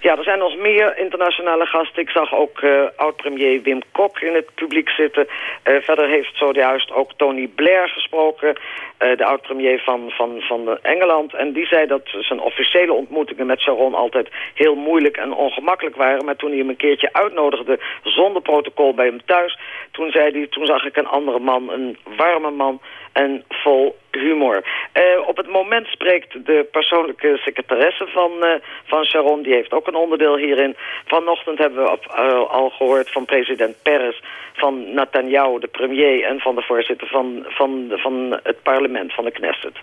Ja, er zijn nog meer internationale gasten. Ik zag ook uh, oud-premier Wim Kok in het publiek zitten. Uh, verder heeft zojuist ook Tony Blair gesproken, uh, de oud-premier van, van, van Engeland. En die zei dat zijn officiële ontmoetingen met Sharon altijd heel moeilijk en ongemakkelijk waren. Maar toen hij hem een keertje uitnodigde zonder protocol bij hem thuis... toen, zei hij, toen zag ik een andere man, een warme man en vol humor. Eh, op het moment spreekt de persoonlijke secretaresse van, eh, van Sharon. Die heeft ook een onderdeel hierin. Vanochtend hebben we eh, al gehoord van president Peres... van Netanyahu, de premier... en van de voorzitter van, van, van het parlement, van de Knesset.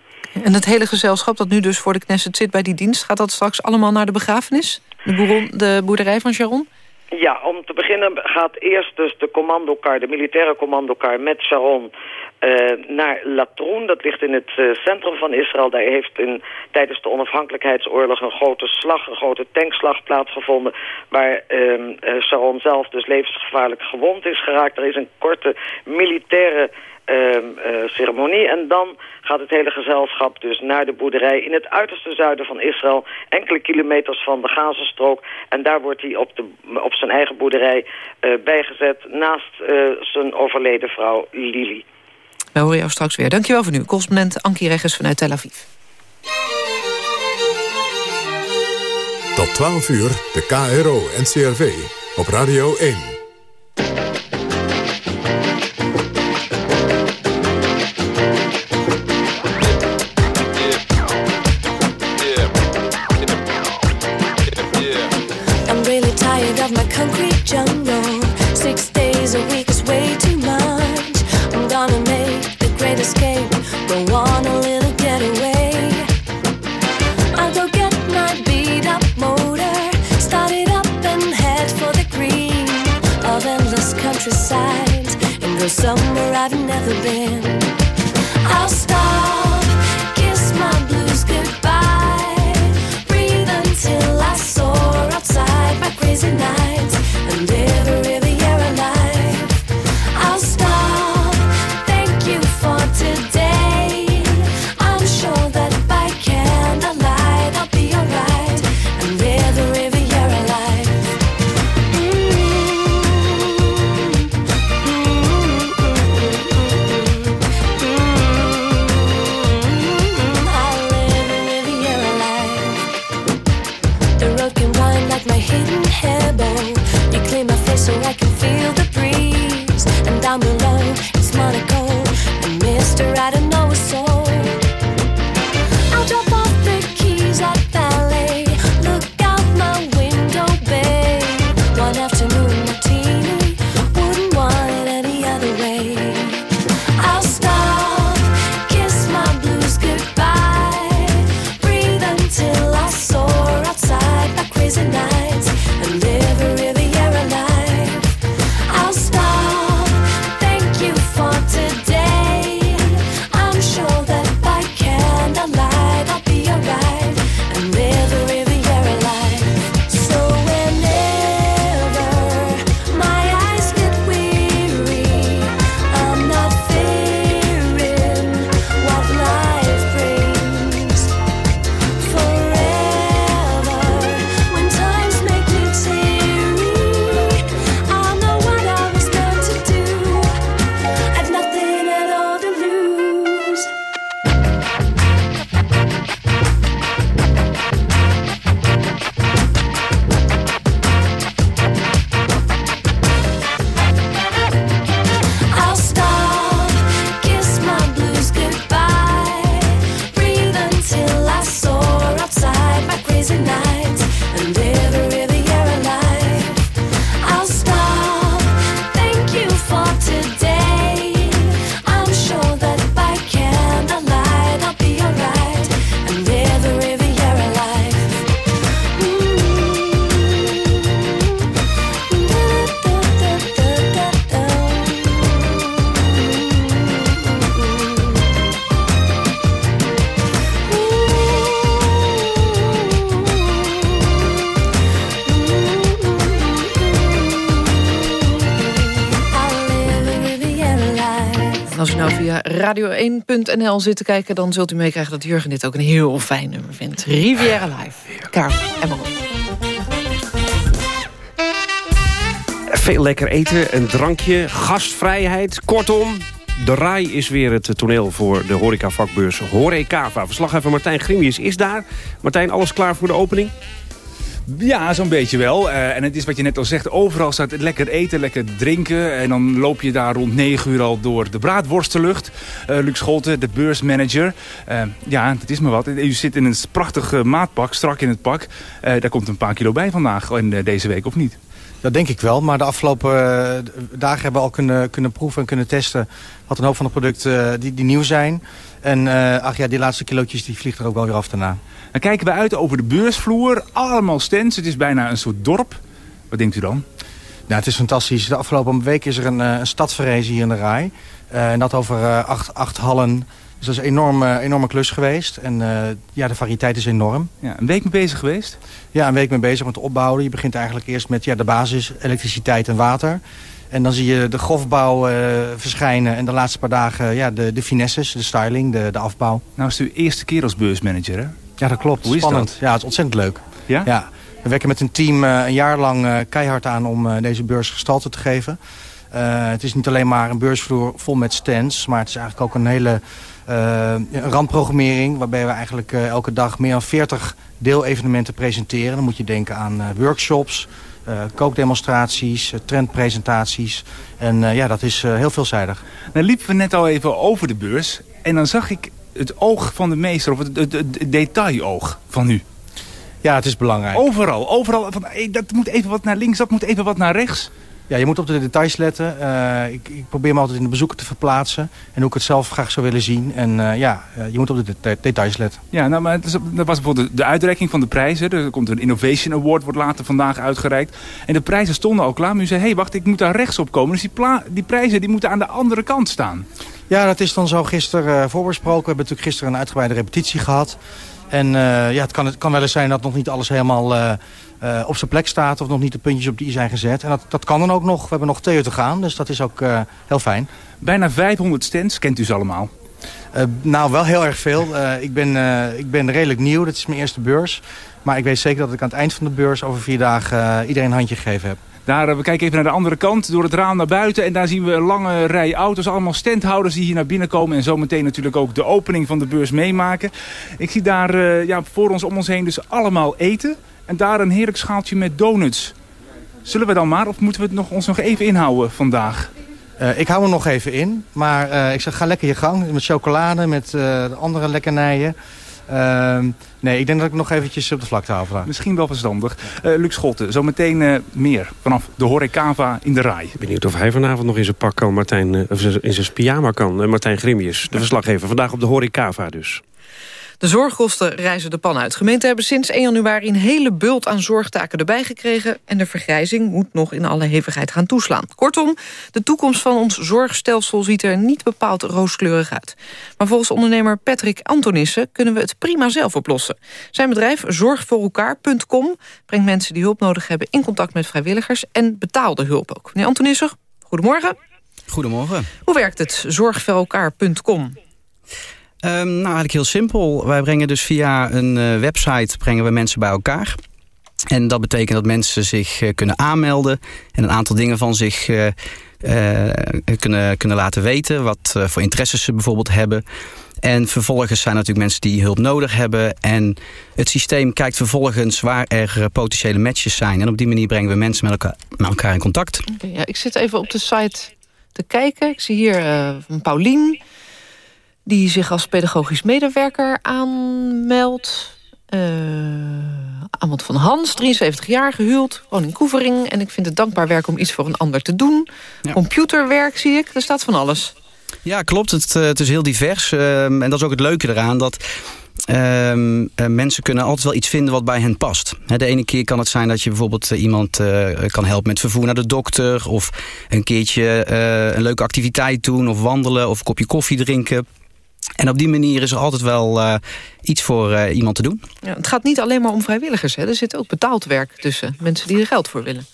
En het hele gezelschap dat nu dus voor de Knesset zit bij die dienst... gaat dat straks allemaal naar de begrafenis? De, de boerderij van Sharon? Ja, om te beginnen gaat eerst dus de commandokar, de militaire commandokar met Sharon uh, naar Latroen. Dat ligt in het uh, centrum van Israël. Daar heeft in, tijdens de onafhankelijkheidsoorlog een grote slag, een grote tankslag plaatsgevonden. Waar uh, Sharon zelf dus levensgevaarlijk gewond is geraakt. Er is een korte militaire ceremonie. En dan gaat het hele gezelschap dus naar de boerderij in het uiterste zuiden van Israël. Enkele kilometers van de Gazastrook. En daar wordt hij op, de, op zijn eigen boerderij bijgezet naast zijn overleden vrouw Lili. We horen jou straks weer. Dankjewel voor nu. Correspondent Ankie Reggers vanuit Tel Aviv. Tot 12 uur, de KRO en CRV op Radio 1. Six days a week is way too much. I'm gonna make the great escape. Don't want a little getaway. I'll go get my beat up motor, start it up and head for the green of endless countryside and go somewhere I've never been. radio1.nl zit te kijken... dan zult u meekrijgen dat Jurgen dit ook een heel fijn nummer vindt. Riviera Live. Karel en Maron. Veel lekker eten, een drankje, gastvrijheid. Kortom, de RAI is weer het toneel voor de horecavakbeurs Horecava. Verslaggever Martijn Grimius is daar. Martijn, alles klaar voor de opening? Ja, zo'n beetje wel. Eh, en het is wat je net al zegt, overal staat het lekker eten, lekker drinken. En dan loop je daar rond 9 uur al door de braadworstenlucht. Uh, Luc Scholte, de beursmanager. Uh, ja, dat is maar wat. U zit in een prachtig maatpak, strak in het pak. daar komt een paar kilo bij vandaag in deze week, of niet? Dat denk ik wel, maar de afgelopen dagen hebben we al kunnen, kunnen proeven en kunnen testen... wat een hoop van de producten die, die nieuw zijn. En ach ja, die laatste kilootjes die vliegt er ook wel weer af daarna. Dan kijken we uit over de beursvloer. Allemaal stands. Het is bijna een soort dorp. Wat denkt u dan? Nou, het is fantastisch. De afgelopen week is er een, een stad verrezen hier in de Rai. Uh, en dat over uh, acht, acht hallen. Dus dat is een enorme, enorme klus geweest. En uh, ja, de variëteit is enorm. Ja, een week mee bezig geweest? Ja, een week mee bezig met opbouwen. Je begint eigenlijk eerst met ja, de basis, elektriciteit en water. En dan zie je de grofbouw uh, verschijnen. En de laatste paar dagen ja, de, de finesses, de styling, de, de afbouw. Nou is het uw eerste keer als beursmanager, hè? Ja, dat klopt. Hoe is Spannend. dat? Ja, het is ontzettend leuk. Ja? Ja. We werken met een team uh, een jaar lang uh, keihard aan om uh, deze beurs gestalte te geven. het is niet alleen maar een beursvloer vol met stands, maar het is eigenlijk ook een hele randprogrammering... waarbij we eigenlijk elke dag meer dan 40 deelevenementen presenteren. Dan moet je denken aan workshops, kookdemonstraties, trendpresentaties. En ja, dat is heel veelzijdig. Dan liepen we net al even over de beurs en dan zag ik het oog van de meester, of het, het, het detailoog van u? Ja, het is belangrijk. Overal, overal. Van, hey, dat moet even wat naar links, dat moet even wat naar rechts. Ja, je moet op de details letten. Uh, ik, ik, probeer me altijd in de bezoeker te verplaatsen. En hoe ik het zelf graag zou willen zien. En uh, ja, uh, je moet op de de details letten. Ja, nou, maar is, dat was bijvoorbeeld de, de uitreiking van de prijzen. Er komt een Innovation Award, wordt later vandaag uitgereikt. En de prijzen stonden al klaar. Maar u zei, hé, hey, wacht, ik moet daar rechts op komen. Dus die, die prijzen die moeten aan de andere kant staan. Ja, dat is dan zo gisteren voorbesproken. We hebben natuurlijk gisteren een uitgebreide repetitie gehad. En ja, het kan, het kan wel eens zijn dat nog niet alles helemaal uh, uh, op zijn plek staat... of nog niet de puntjes op die zijn gezet. En dat, dat kan dan ook nog. We hebben nog twee uur te gaan, dus dat is ook heel fijn. Bijna 500 stands, kent u ze allemaal? nou, wel heel erg veel. ik, ben, ik ben redelijk nieuw, dit is mijn eerste beurs. Maar ik weet zeker dat ik aan het eind van de beurs... over vier dagen iedereen een handje gegeven heb. Daar, we kijken even naar de andere kant, door het raam naar buiten. En daar zien we een lange rij auto's. Allemaal standhouders die hier naar binnen komen. En zometeen natuurlijk ook de opening van de beurs meemaken. Ik zie daar uh, ja, voor ons, om ons heen dus allemaal eten. En daar een heerlijk schaaltje met donuts. Zullen we dan maar, of moeten we het nog, ons nog even inhouden vandaag? Uh, ik hou me nog even in. Maar ik zeg, ga lekker je gang. Met chocolade, met de andere lekkernijen. Uh, nee, ik denk dat ik nog eventjes op de vlakte hou vandaag. Misschien wel verstandig. Uh, Luc Schotten, zometeen uh, meer vanaf de Horecava in de Rai. Benieuwd of hij vanavond nog in zijn pak kan, Martijn, uh, of in zijn pyjama kan. Martijn Grimius, de verslaggever. Vandaag op de Horecava dus. De zorgkosten reizen de pan uit. Gemeenten hebben sinds 1 januari een hele bult aan zorgtaken erbij gekregen... en de vergrijzing moet nog in alle hevigheid gaan toeslaan. Kortom, de toekomst van ons zorgstelsel ziet er niet bepaald rooskleurig uit. Maar volgens ondernemer Patrick Antonissen kunnen we het prima zelf oplossen. Zijn bedrijf zorgvoorelkaar.com brengt mensen die hulp nodig hebben... in contact met vrijwilligers en betaalde hulp ook. Meneer Antonissen, goedemorgen. Goedemorgen. Hoe werkt het, zorgvoorelkaar.com? Um, nou, eigenlijk heel simpel. Wij brengen dus via een uh, website brengen we mensen bij elkaar. En dat betekent dat mensen zich uh, kunnen aanmelden en een aantal dingen van zich uh, kunnen, kunnen laten weten. Wat voor interesses ze bijvoorbeeld hebben. En vervolgens zijn er natuurlijk mensen die hulp nodig hebben. En het systeem kijkt vervolgens waar er potentiële matches zijn. En op die manier brengen we mensen met elkaar, met elkaar in contact. Ja, ik zit even op de site te kijken. Ik zie hier Paulien die zich als pedagogisch medewerker aanmeldt. Uh, van Hans, 73 jaar, gehuwd, woon in Koevering... en ik vind het dankbaar werk om iets voor een ander te doen. Ja. Computerwerk zie ik, er staat van alles. Ja, klopt. Het, het is heel divers. Uh, en dat is ook het leuke eraan, dat... Uh, uh, mensen kunnen altijd wel iets vinden wat bij hen past. He, de ene keer kan het zijn dat je bijvoorbeeld uh, iemand kan helpen met vervoer naar de dokter... of een keertje een leuke activiteit doen of wandelen of een kopje koffie drinken... En op die manier is er altijd wel uh, iets voor uh, iemand te doen. Ja, het gaat niet alleen maar om vrijwilligers. Hè? Er zit ook betaald werk tussen. Mensen die er geld voor willen.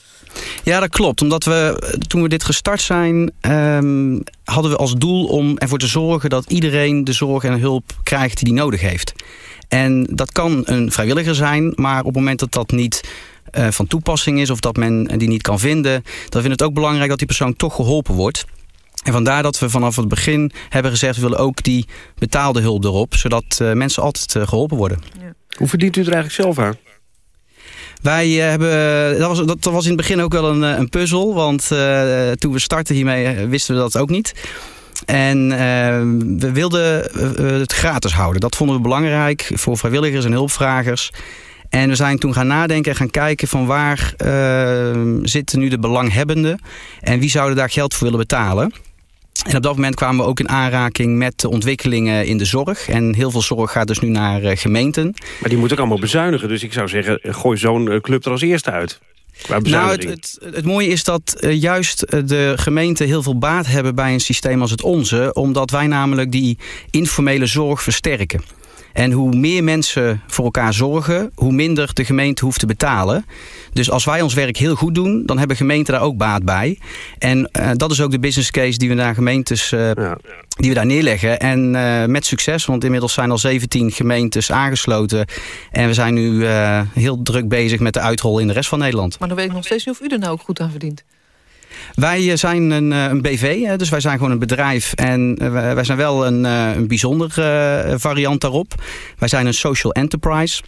Ja, dat klopt. Omdat we, toen we dit gestart zijn... Um, hadden we als doel om ervoor te zorgen... dat iedereen de zorg en hulp krijgt die hij nodig heeft. En dat kan een vrijwilliger zijn... maar op het moment dat dat niet... Uh, van toepassing is of dat men die niet kan vinden... dan vinden we het ook belangrijk dat die persoon toch geholpen wordt... En vandaar dat we vanaf het begin hebben gezegd... we willen ook die betaalde hulp erop... zodat uh, mensen altijd uh, geholpen worden. Ja. Hoe verdient u er eigenlijk zelf aan? Wij eh, hebben, dat was, dat was in het begin ook wel een, eh, een puzzel. Want uh, toen we startten hiermee wisten we dat ook niet. En uh, we wilden het gratis houden. Dat vonden we belangrijk voor vrijwilligers en hulpvragers. En we zijn toen gaan nadenken en gaan kijken van waar uh, zitten nu de belanghebbenden. En wie zouden daar geld voor willen betalen. En op dat moment kwamen we ook in aanraking met de ontwikkelingen in de zorg. En heel veel zorg gaat dus nu naar uh, gemeenten. Maar die moeten ook allemaal bezuinigen. Dus ik zou zeggen, gooi zo'n club er als eerste uit. Nou, het, het, het, mooie is dat uh, juist de gemeenten heel veel baat hebben bij een systeem als het onze. Omdat wij namelijk die informele zorg versterken. En hoe meer mensen voor elkaar zorgen, hoe minder de gemeente hoeft te betalen. Dus als wij ons werk heel goed doen, dan hebben gemeenten daar ook baat bij. En uh, dat is ook de business case die we naar gemeentes uh, ja. die we daar neerleggen. En uh, met succes, want inmiddels zijn al 17 gemeentes aangesloten. En we zijn nu heel druk bezig met de uitrol in de rest van Nederland. Maar dan weet ik nog steeds niet of u er nou ook goed aan verdient. Wij zijn een, een BV, dus wij zijn gewoon een bedrijf. En wij zijn wel een, een bijzonder variant daarop. Wij zijn een social enterprise.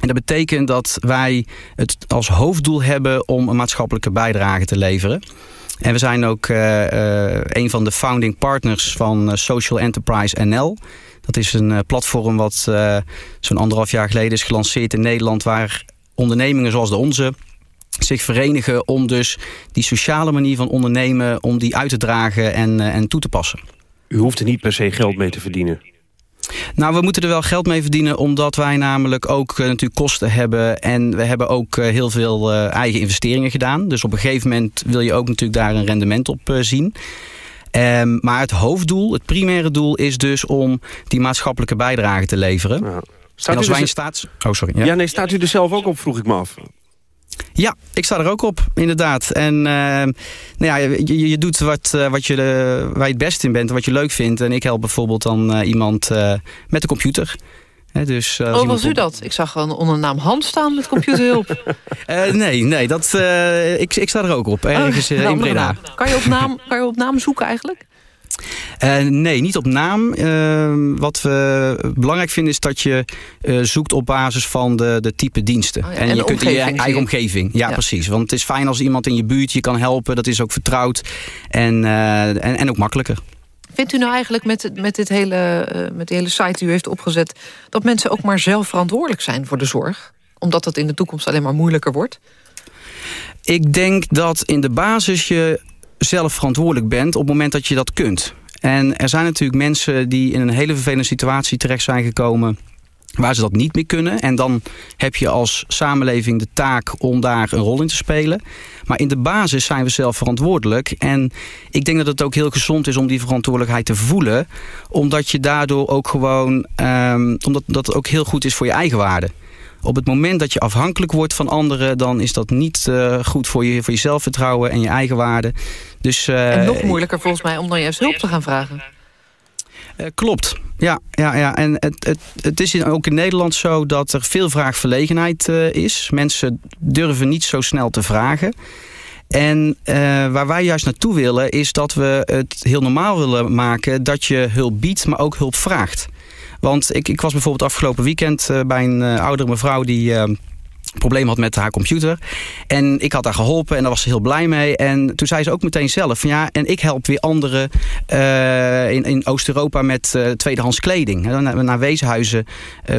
En dat betekent dat wij het als hoofddoel hebben om een maatschappelijke bijdrage te leveren. En we zijn ook een van de founding partners van Social Enterprise NL. Dat is een platform wat zo'n anderhalf jaar geleden is gelanceerd in Nederland... waar ondernemingen zoals de onze zich verenigen om dus die sociale manier van ondernemen... om die uit te dragen en, en toe te passen. U hoeft er niet per se geld mee te verdienen. Nou, we moeten er wel geld mee verdienen... omdat wij namelijk ook uh, natuurlijk kosten hebben... en we hebben ook uh, heel veel uh, eigen investeringen gedaan. Dus op een gegeven moment wil je ook natuurlijk daar een rendement op zien... Um, maar het hoofddoel, het primaire doel is dus om die maatschappelijke bijdrage te leveren. Ja. Staat en als u wij dus- in staat... Oh, sorry. Ja. ja, nee, staat u er zelf ook op, vroeg ik me af. Ja, ik sta er ook op, inderdaad. En uh, nou ja, je, je doet wat, uh, wat je, uh, waar je het best in bent, wat je leuk vindt. En ik help bijvoorbeeld dan iemand met de computer. He, dus, oh, was u dat? Ik zag gewoon onder de naam Hans staan met computerhulp. nee, nee dat, ik, ik sta er ook op, ergens oh, in Breda. Kan je, op naam, kan je op naam zoeken eigenlijk? Uh, nee, niet op naam. Uh, wat we belangrijk vinden is dat je uh, zoekt op basis van de, de type diensten. Oh ja, en, en je kunt in je eigen omgeving. Ja, ja, precies. Want het is fijn als iemand in je buurt je kan helpen. Dat is ook vertrouwd en, en, en ook makkelijker. Vindt u nou eigenlijk met, met, dit hele, met die hele site die u heeft opgezet... dat mensen ook maar zelf verantwoordelijk zijn voor de zorg? Omdat dat in de toekomst alleen maar moeilijker wordt? Ik denk dat in de basis je zelf verantwoordelijk bent op het moment dat je dat kunt. En er zijn natuurlijk mensen die in een hele vervelende situatie terecht zijn gekomen waar ze dat niet meer kunnen. En dan heb je als samenleving de taak om daar een rol in te spelen. Maar in de basis zijn we zelf verantwoordelijk. En ik denk dat het ook heel gezond is om die verantwoordelijkheid te voelen. Omdat je daardoor ook gewoon... Um, omdat dat ook heel goed is voor je eigen waarde. Op het moment dat je afhankelijk wordt van anderen... dan is dat niet uh, goed voor je, voor je zelfvertrouwen en je eigen waarde. Dus, uh, en nog moeilijker volgens mij om dan juist hulp te gaan vragen. Uh, klopt, ja. ja, ja. En het, het, het is in, ook in Nederland zo dat er veel vraagverlegenheid uh, is. Mensen durven niet zo snel te vragen. En uh, waar wij juist naartoe willen is dat we het heel normaal willen maken... dat je hulp biedt, maar ook hulp vraagt. Want ik, ik was bijvoorbeeld afgelopen weekend uh, bij een uh, oudere mevrouw die uh, probleem had met haar computer. En ik had haar geholpen en daar was ze heel blij mee. En toen zei ze ook meteen zelf van ja, en ik help weer anderen in, in Oost-Europa met tweedehands kleding. Naar, naar weeshuizen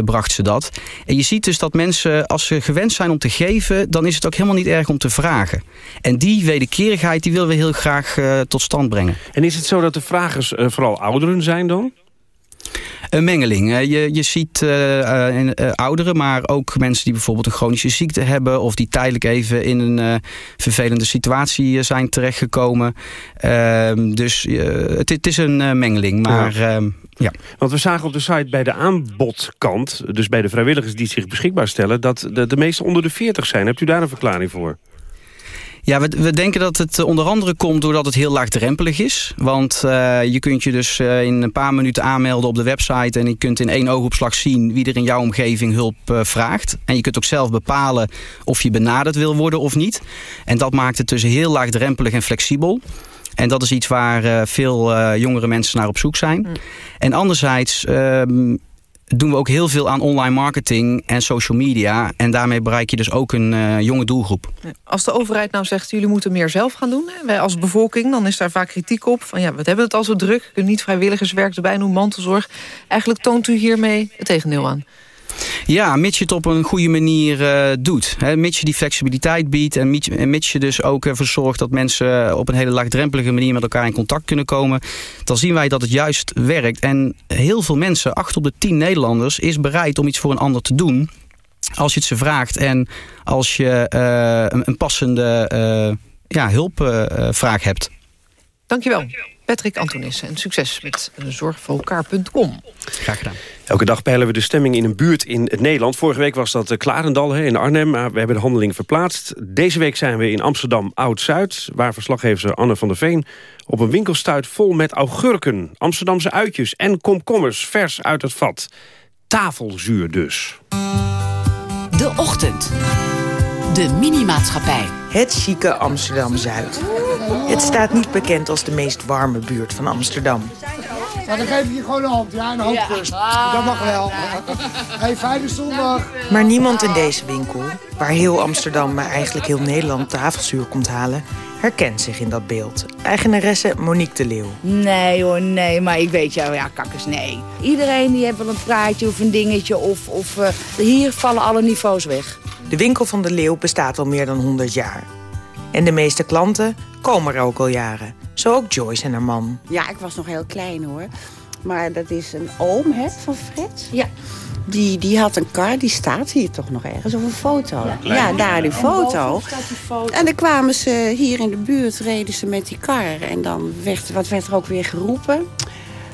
bracht ze dat. En je ziet dus dat mensen, als ze gewend zijn om te geven, dan is het ook helemaal niet erg om te vragen. En die wederkerigheid, die willen we heel graag tot stand brengen. En is het zo dat de vragers vooral ouderen zijn dan? Een mengeling. Je, je ziet uh, uh, ouderen, maar ook mensen die bijvoorbeeld een chronische ziekte hebben... of die tijdelijk even in een uh, vervelende situatie zijn terechtgekomen. Ehm, dus het, het, is een mengeling, maar... Ja. ja. Want we zagen op de site bij de aanbodkant... dus bij de vrijwilligers die zich beschikbaar stellen... dat de, de meeste onder de 40 zijn. Hebt u daar een verklaring voor? Ja, we, we, denken dat het onder andere komt doordat het heel laagdrempelig is. Want uh, je kunt je dus uh, in een paar minuten aanmelden op de website... en je kunt in één oogopslag zien wie er in jouw omgeving hulp uh, vraagt. En je kunt ook zelf bepalen of je benaderd wil worden of niet. En dat maakt het dus heel laagdrempelig en flexibel. En dat is iets waar veel jongere mensen naar op zoek zijn. Mm. En anderzijds... doen we ook heel veel aan online marketing en social media. En daarmee bereik je dus ook een eh, jonge doelgroep. Als de overheid nou zegt, jullie moeten meer zelf gaan doen... Hè, wij als bevolking, dan is daar vaak kritiek op. Van ja, we hebben het al zo druk. Kunt niet vrijwilligerswerk erbij doen, mantelzorg. Eigenlijk toont u hiermee het tegendeel aan. Ja, mits je het op een goede manier eh, doet. Hè, mits je die flexibiliteit biedt en mits, en mits je dus ook ervoor zorgt dat mensen op een hele laagdrempelige manier met elkaar in contact kunnen komen. Dan zien wij dat het juist werkt. En heel veel mensen, acht op de tien Nederlanders, is bereid om iets voor een ander te doen. Als je het ze vraagt en als je eh, een, een passende eh, ja, hulpvraag hebt. Dankjewel. Patrick Antonissen. En succes met zorgvoorelkaar.com. Graag gedaan. Elke dag peilen we de stemming in een buurt in het Nederland. Vorige week was dat eh, Klarendal hè, in Arnhem, maar we hebben de handeling verplaatst. Deze week zijn we in Amsterdam Oud-Zuid... waar verslaggever Anne van der Veen op een winkel stuit vol met augurken... Amsterdamse uitjes en komkommers vers uit het vat. Tafelzuur dus. De Ochtend. De Minimaatschappij. Het chique Amsterdam-Zuid. Het staat niet bekend als de meest warme buurt van Amsterdam. Maar dan geef ik je gewoon een hand, ja, een hoofdrust. Dat mag wel. Hey, fijne zondag. Maar niemand in deze winkel, waar heel Amsterdam, maar eigenlijk heel Nederland tafelzuur komt halen, herkent zich in dat beeld. Eigenaresse Monique de Leeuw. Nee hoor, nee, maar ik weet jou, ja, kakkers, nee. Iedereen die heeft wel een praatje of een dingetje of, of eh, hier vallen alle niveaus weg. De winkel van de Leeuw bestaat al meer dan 100 jaar. En de meeste klanten komen er ook al jaren. Zo ook Joyce en haar man. Ja, ik was nog heel klein hoor. Maar dat is een oom hè, van Fred. Ja. Die, die had een kar, die staat hier toch nog ergens op een foto. Ja, daar die foto. En dan kwamen ze hier in de buurt, reden ze met die kar. En dan werd, wat werd er ook weer geroepen?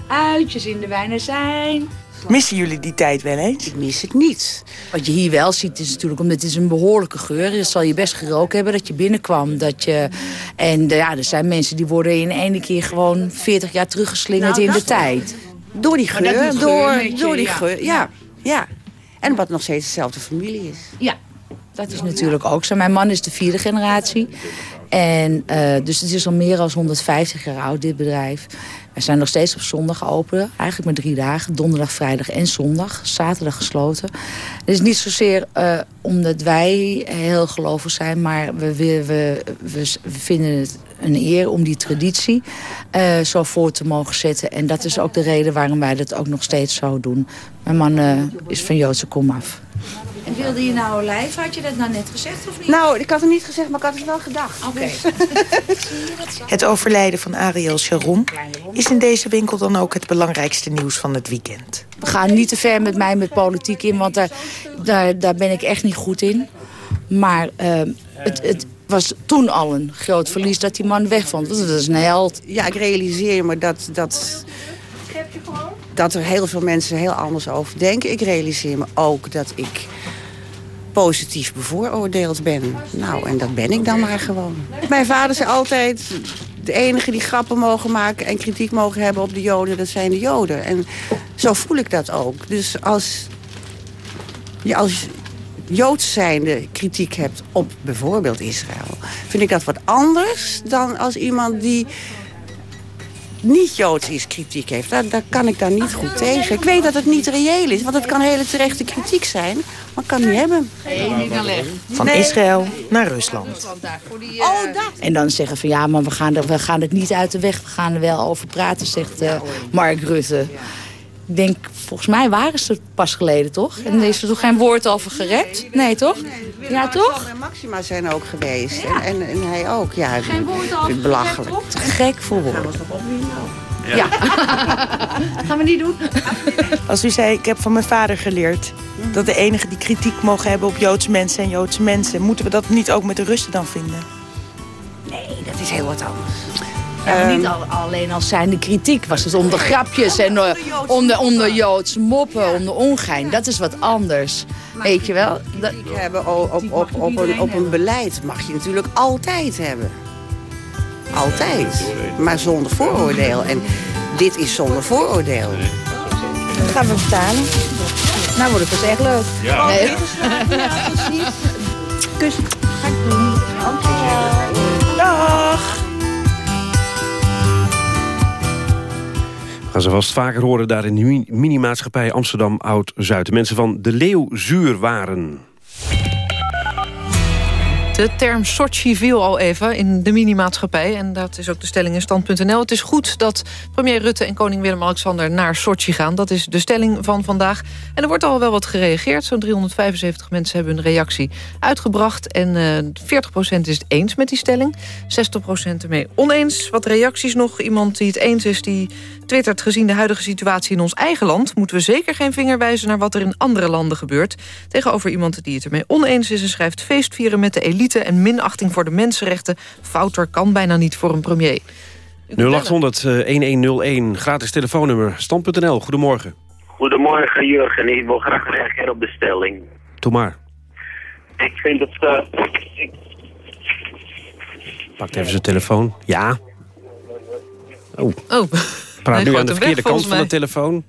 Uitjes in de wijnen zijn. Missen jullie die tijd wel eens? Ik mis het niet. Wat je hier wel ziet is natuurlijk, omdat het is een behoorlijke geur. Dat zal je best geroken hebben dat je binnenkwam. Dat je, en eh, ja, er zijn mensen die worden in één keer gewoon 40 jaar teruggeslingerd Nou, in de tijd. Door die geur, door, je, door die ja. geur, ja. ja. En wat nog steeds dezelfde familie is. Ja, dat is natuurlijk ook zo. Mijn man is de vierde generatie. En eh, dus het is al meer dan 150 jaar oud, dit bedrijf. We zijn nog steeds op zondag open. Eigenlijk maar drie dagen. Donderdag, vrijdag en zondag. Zaterdag gesloten. Het is niet zozeer eh, omdat wij heel gelovig zijn. Maar we, we, we, vinden het een eer om die traditie eh, zo voor te mogen zetten. En dat is ook de reden waarom wij dat ook nog steeds zo doen. Mijn man eh, is van Joodse komaf. En wilde je nou olijf? Had je dat nou net gezegd of niet? Nou, ik had het niet gezegd, maar ik had het wel gedacht. Oké. Dus- Het overlijden van Ariel Sharon is in deze winkel dan ook het belangrijkste nieuws van het weekend. We gaan niet te ver met mij met politiek in, want daar, daar, daar ben ik echt niet goed in. Maar eh, het, het was toen al een groot verlies dat die man weg vond. Want dat is een held. Ja, ik realiseer me dat, dat, dat er heel veel mensen heel anders over denken. Ik realiseer me ook dat ik positief bevooroordeeld ben. Nou, en dat ben ik dan maar gewoon. Mijn vader zei altijd... de enige die grappen mogen maken en kritiek mogen hebben op de Joden... dat zijn de Joden. En zo voel ik dat ook. Dus als je als Joods zijnde kritiek hebt op bijvoorbeeld Israël... vind ik dat wat anders dan als iemand die niet Joods is kritiek heeft. Daar, kan ik daar niet goed tegen. Ik weet dat het niet reëel is, want het kan hele terechte kritiek zijn. Maar ik kan niet hebben. Van Israël naar Rusland. Oh, dat. En dan zeggen van ja, maar we gaan, er, we gaan het niet uit de weg. We gaan er wel over praten, zegt eh, Mark Rutte. Ik denk, volgens mij waren ze er pas geleden, toch? En er is er toch geen woord over gerept? Nee, toch? Ja, toch? En Maxima zijn ook geweest. En, en, en hij ook. Ja, Geen woord over belachelijk. gerept, toch? Te gek voor woorden. Ja. gaan we niet doen. Als u zei, ik heb van mijn vader geleerd... dat de enige die kritiek mogen hebben op Joodse mensen en Joodse mensen... moeten we dat niet ook met de Russen dan vinden? Nee, dat is heel wat anders. Ja, niet al- alleen als zijnde kritiek. Was het onder grapjes en eh, onder, onder Joods moppen, onder ongein. Dat is wat anders. Weet je wel? Dat, Kritiek hebben op, op, op, op, een, op een beleid mag je natuurlijk altijd hebben. Altijd. Maar zonder vooroordeel. En dit is zonder vooroordeel. dat gaan we betalen. Nou wordt het dus echt leuk. Ja. Nee. Ja, precies. Kus. Dag! Gaan ze vast vaker horen daar in de mi- minimaatschappij Amsterdam Oud-Zuid. Mensen van de Leeuw zuur waren. De term Sochi viel al even in de minimaatschappij. En dat is ook de stelling in stand.nl. Het is goed dat premier Rutte en koning Willem-Alexander naar Sochi gaan. Dat is de stelling van vandaag. En er wordt al wel wat gereageerd. Zo'n 375 mensen hebben hun reactie uitgebracht. En eh 40% is het eens met die stelling. 60% ermee oneens. Wat reacties nog. Iemand die het eens is, die twittert... gezien de huidige situatie in ons eigen land... moeten we zeker geen vinger wijzen naar wat er in andere landen gebeurt. Tegenover iemand die het ermee oneens is... en schrijft feestvieren met de elite en minachting voor de mensenrechten. Fouter kan bijna niet voor een premier. 0800 eh, 1101, gratis telefoonnummer. Stand.nl, goedemorgen. Goedemorgen Jurgen, ik wil graag reageren op de stelling. Doe maar. Ik vind het... eh, ik, Pakt even zijn telefoon. Ja. Oh. Oh. Praat nu aan de verkeerde weg, kant van de telefoon.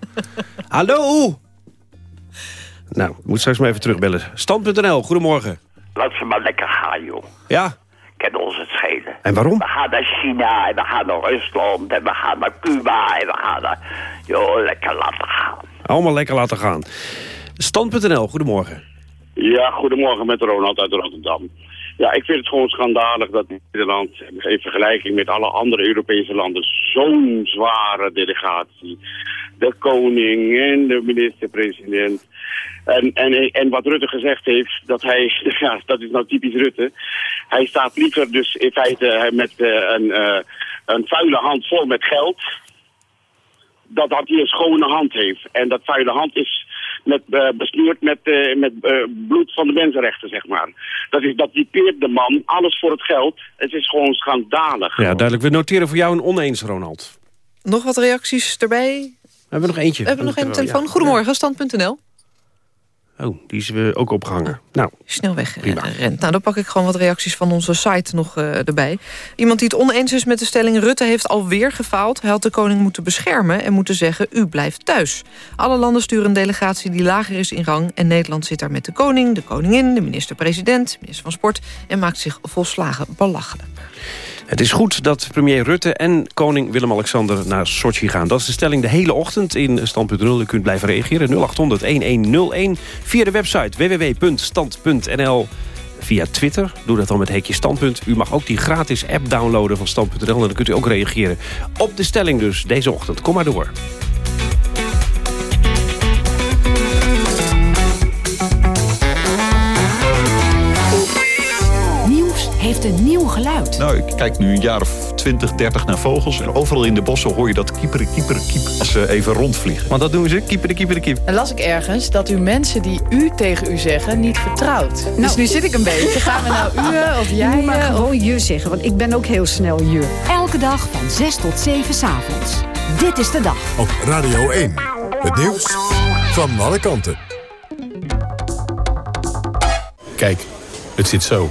Hallo! Nou, ik moet straks maar even terugbellen. Stand.nl, goedemorgen. Laat ze maar lekker gaan, joh. Ja, Kan ons het schelen. en waarom? We gaan naar China en we gaan naar Rusland en we gaan naar Cuba en we gaan naar... Joh, lekker laten gaan. Allemaal lekker laten gaan. Stand.nl, goedemorgen. Ja, goedemorgen met Ronald uit Rotterdam. Ja, ik vind het gewoon schandalig dat Nederland in vergelijking met alle andere Europese landen zo'n zware delegatie. De koning en de minister-president. En, en, en wat Rutte gezegd heeft, dat hij, ja, dat is nou typisch Rutte. Hij staat liever dus in feite eh, met eh, een, eh, een vuile hand vol met geld dat dat hij een schone hand heeft. En dat vuile hand is met, besmeurd met, eh, met bloed van de mensenrechten, zeg maar. Dat, is, dat typeert de man, alles voor het geld. Het is gewoon schandalig. Ja, duidelijk. We noteren voor jou een oneens, Ronald. Nog wat reacties erbij? We hebben nog eentje. We hebben nog een Ja. telefoon. Goedemorgen, stand.nl. Oh, die is we ook opgehangen. Nou, Snel weg, eh, rent. Nou, dan pak ik gewoon wat reacties van onze site nog eh, erbij. Iemand die het oneens is met de stelling... Rutte heeft alweer gefaald. Hij had de koning moeten beschermen en moeten zeggen... u blijft thuis. Alle landen sturen een delegatie die lager is in rang... en Nederland zit daar met de koning, de koningin, de minister-president... minister van Sport en maakt zich volslagen belachelijk. Het is goed dat premier Rutte en koning Willem-Alexander naar Sochi gaan. Dat is de stelling de hele ochtend in Stand.nl. U kunt blijven reageren 0800-1101 via de website www.stand.nl. Via Twitter, doe dat dan met hekje standpunt. U mag ook die gratis app downloaden van stand.nl... en dan kunt u ook reageren op de stelling dus deze ochtend. Kom maar door. Heeft een nieuw geluid. Nou, ik kijk nu een jaar of 20, 30 naar vogels. En overal in de bossen hoor je dat kieperen, kieperen, kiep als ze even rondvliegen. Want dat doen ze, kieperen, kieperen, kiep. Dan las ik ergens dat u mensen die u tegen u zeggen niet vertrouwt. dus nu zit ik een beetje. Gaan we nou u of jij? Maar gewoon je zeggen, want ik ben ook heel snel je. Elke dag van 6 tot 7 s'avonds. Dit is de dag. Op Radio 1. Het nieuws van alle kanten. Kijk, het zit zo.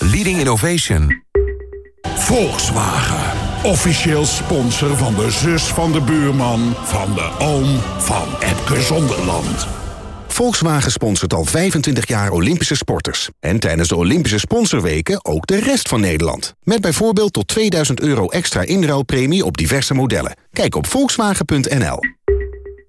leading innovation. Volkswagen. Officieel sponsor van de zus van de buurman... van de oom van Epke Zonderland. Volkswagen sponsort al 25 jaar Olympische sporters. En tijdens de Olympische sponsorweken ook de rest van Nederland. Met bijvoorbeeld tot 2000 euro extra inruilpremie op diverse modellen. Kijk op volkswagen.nl.